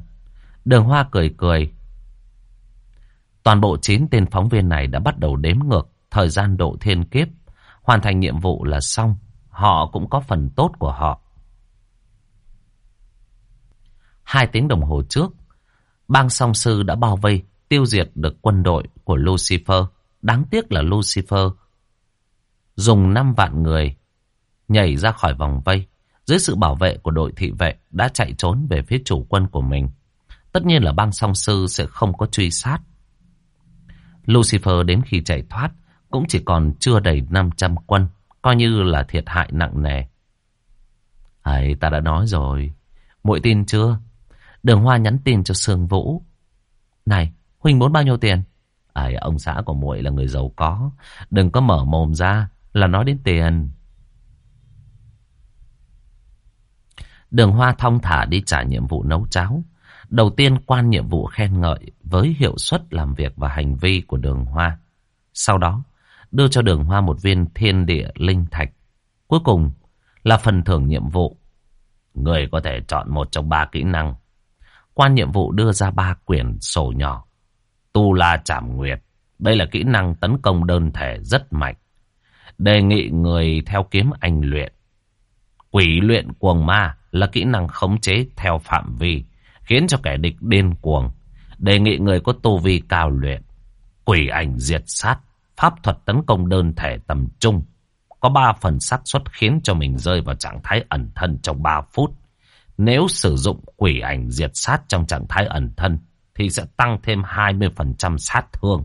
Đường hoa cười cười. Toàn bộ 9 tên phóng viên này đã bắt đầu đếm ngược thời gian độ thiên kiếp. Hoàn thành nhiệm vụ là xong. Họ cũng có phần tốt của họ. Hai tiếng đồng hồ trước, bang song sư đã bao vây, tiêu diệt được quân đội của Lucifer. Đáng tiếc là Lucifer dùng 5 vạn người nhảy ra khỏi vòng vây. Dưới sự bảo vệ của đội thị vệ đã chạy trốn về phía chủ quân của mình. Tất nhiên là bang song sư sẽ không có truy sát. Lucifer đến khi chạy thoát cũng chỉ còn chưa đầy 500 quân, coi như là thiệt hại nặng nề. Ấy, ta đã nói rồi. Muội tin chưa? Đường Hoa nhắn tin cho Sương Vũ. Này, Huynh muốn bao nhiêu tiền? Ấy, ông xã của muội là người giàu có. Đừng có mở mồm ra là nói đến tiền. Đường Hoa thong thả đi trả nhiệm vụ nấu cháo. Đầu tiên quan nhiệm vụ khen ngợi với hiệu suất làm việc và hành vi của đường Hoa. Sau đó, đưa cho đường Hoa một viên thiên địa linh thạch. Cuối cùng là phần thưởng nhiệm vụ. Người có thể chọn một trong ba kỹ năng. Quan nhiệm vụ đưa ra ba quyển sổ nhỏ. Tu La Trảm Nguyệt. Đây là kỹ năng tấn công đơn thể rất mạnh. Đề nghị người theo kiếm anh luyện. Quỷ luyện cuồng ma là kỹ năng khống chế theo phạm vi, khiến cho kẻ địch điên cuồng. Đề nghị người có tu vi cao luyện. Quỷ ảnh diệt sát, pháp thuật tấn công đơn thể tầm trung. Có 3 phần xác suất khiến cho mình rơi vào trạng thái ẩn thân trong 3 phút. Nếu sử dụng quỷ ảnh diệt sát trong trạng thái ẩn thân, thì sẽ tăng thêm 20% sát thương.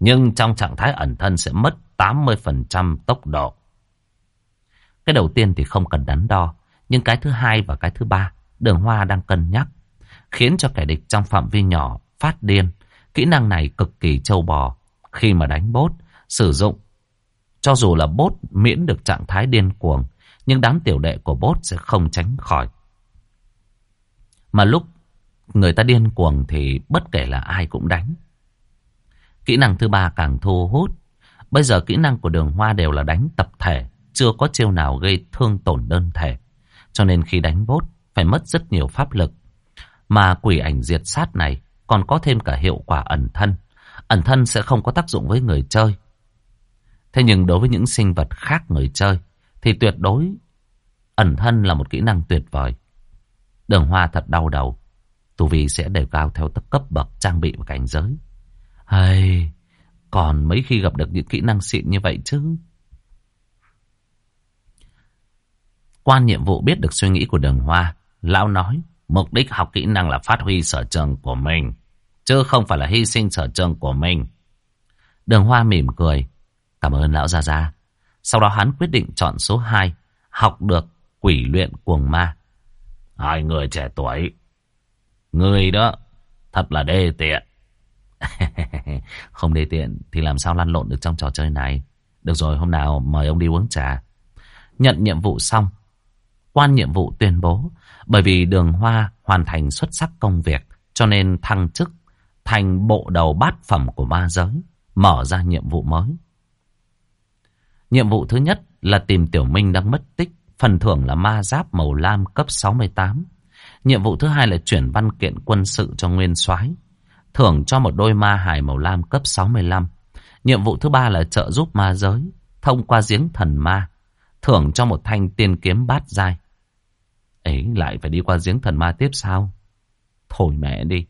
Nhưng trong trạng thái ẩn thân sẽ mất 80% tốc độ. Cái đầu tiên thì không cần đắn đo, nhưng cái thứ hai và cái thứ ba, đường hoa đang cân nhắc, khiến cho kẻ địch trong phạm vi nhỏ phát điên. Kỹ năng này cực kỳ trâu bò, khi mà đánh bốt, sử dụng. Cho dù là bốt miễn được trạng thái điên cuồng, nhưng đám tiểu đệ của bốt sẽ không tránh khỏi. Mà lúc người ta điên cuồng thì bất kể là ai cũng đánh. Kỹ năng thứ ba càng thu hút. Bây giờ kỹ năng của đường hoa đều là đánh tập thể, chưa có chiêu nào gây thương tổn đơn thể. Cho nên khi đánh bốt phải mất rất nhiều pháp lực. Mà quỷ ảnh diệt sát này còn có thêm cả hiệu quả ẩn thân. Ẩn thân sẽ không có tác dụng với người chơi. Thế nhưng đối với những sinh vật khác người chơi thì tuyệt đối ẩn thân là một kỹ năng tuyệt vời. Đường hoa thật đau đầu. Tu vi sẽ đều cao theo tất cấp bậc trang bị và cảnh giới. Hay, còn mấy khi gặp được những kỹ năng xịn như vậy chứ. Quan nhiệm vụ biết được suy nghĩ của đường hoa. Lão nói, mục đích học kỹ năng là phát huy sở trường của mình. Chứ không phải là hy sinh sở trường của mình. Đường hoa mỉm cười. Cảm ơn lão Gia Gia. Sau đó hắn quyết định chọn số 2, học được quỷ luyện cuồng ma. Hai người trẻ tuổi. Người đó thật là đê tiện. [LAUGHS] Không đê tiện thì làm sao lăn lộn được trong trò chơi này. Được rồi hôm nào mời ông đi uống trà. Nhận nhiệm vụ xong. Quan nhiệm vụ tuyên bố. Bởi vì đường hoa hoàn thành xuất sắc công việc. Cho nên thăng chức, thành bộ đầu bát phẩm của ma giới. Mở ra nhiệm vụ mới. Nhiệm vụ thứ nhất là tìm Tiểu Minh đang mất tích. Phần thưởng là ma giáp màu lam cấp 68. Nhiệm vụ thứ hai là chuyển văn kiện quân sự cho Nguyên soái, Thưởng cho một đôi ma hài màu lam cấp 65. Nhiệm vụ thứ ba là trợ giúp ma giới. Thông qua giếng thần ma. Thưởng cho một thanh tiên kiếm bát giai Ấy lại phải đi qua giếng thần ma tiếp sao? Thôi mẹ đi.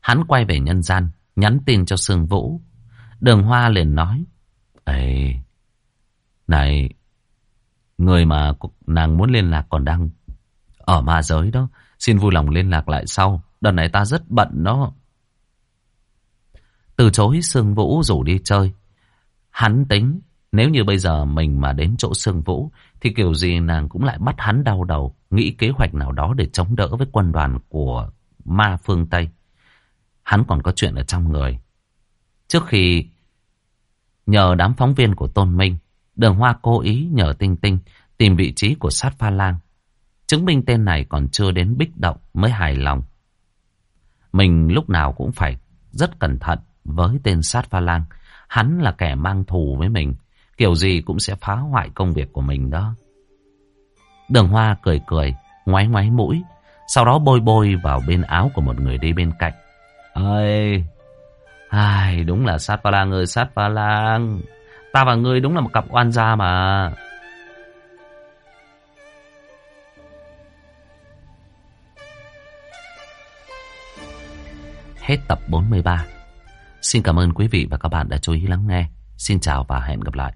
Hắn quay về nhân gian. Nhắn tin cho Sương Vũ. Đường Hoa liền nói. Ê, này, người mà nàng muốn liên lạc còn đang ở ma giới đó. Xin vui lòng liên lạc lại sau. Đợt này ta rất bận đó. Từ chối Sương Vũ rủ đi chơi. Hắn tính nếu như bây giờ mình mà đến chỗ Sương Vũ thì kiểu gì nàng cũng lại bắt hắn đau đầu. Nghĩ kế hoạch nào đó để chống đỡ với quân đoàn của ma phương Tây. Hắn còn có chuyện ở trong người. Trước khi nhờ đám phóng viên của Tôn Minh, Đường Hoa cố ý nhờ Tinh Tinh tìm vị trí của sát pha lang. Chứng minh tên này còn chưa đến bích động mới hài lòng. Mình lúc nào cũng phải rất cẩn thận với tên sát pha lang. Hắn là kẻ mang thù với mình. Kiểu gì cũng sẽ phá hoại công việc của mình đó. Đường Hoa cười cười, ngoái ngoái mũi. Sau đó bôi bôi vào bên áo của một người đi bên cạnh. Ơi, ai, đúng là sát pha lang ơi, sát pha lang. Ta và ngươi đúng là một cặp oan gia mà. Hết tập 43. Xin cảm ơn quý vị và các bạn đã chú ý lắng nghe. Xin chào và hẹn gặp lại.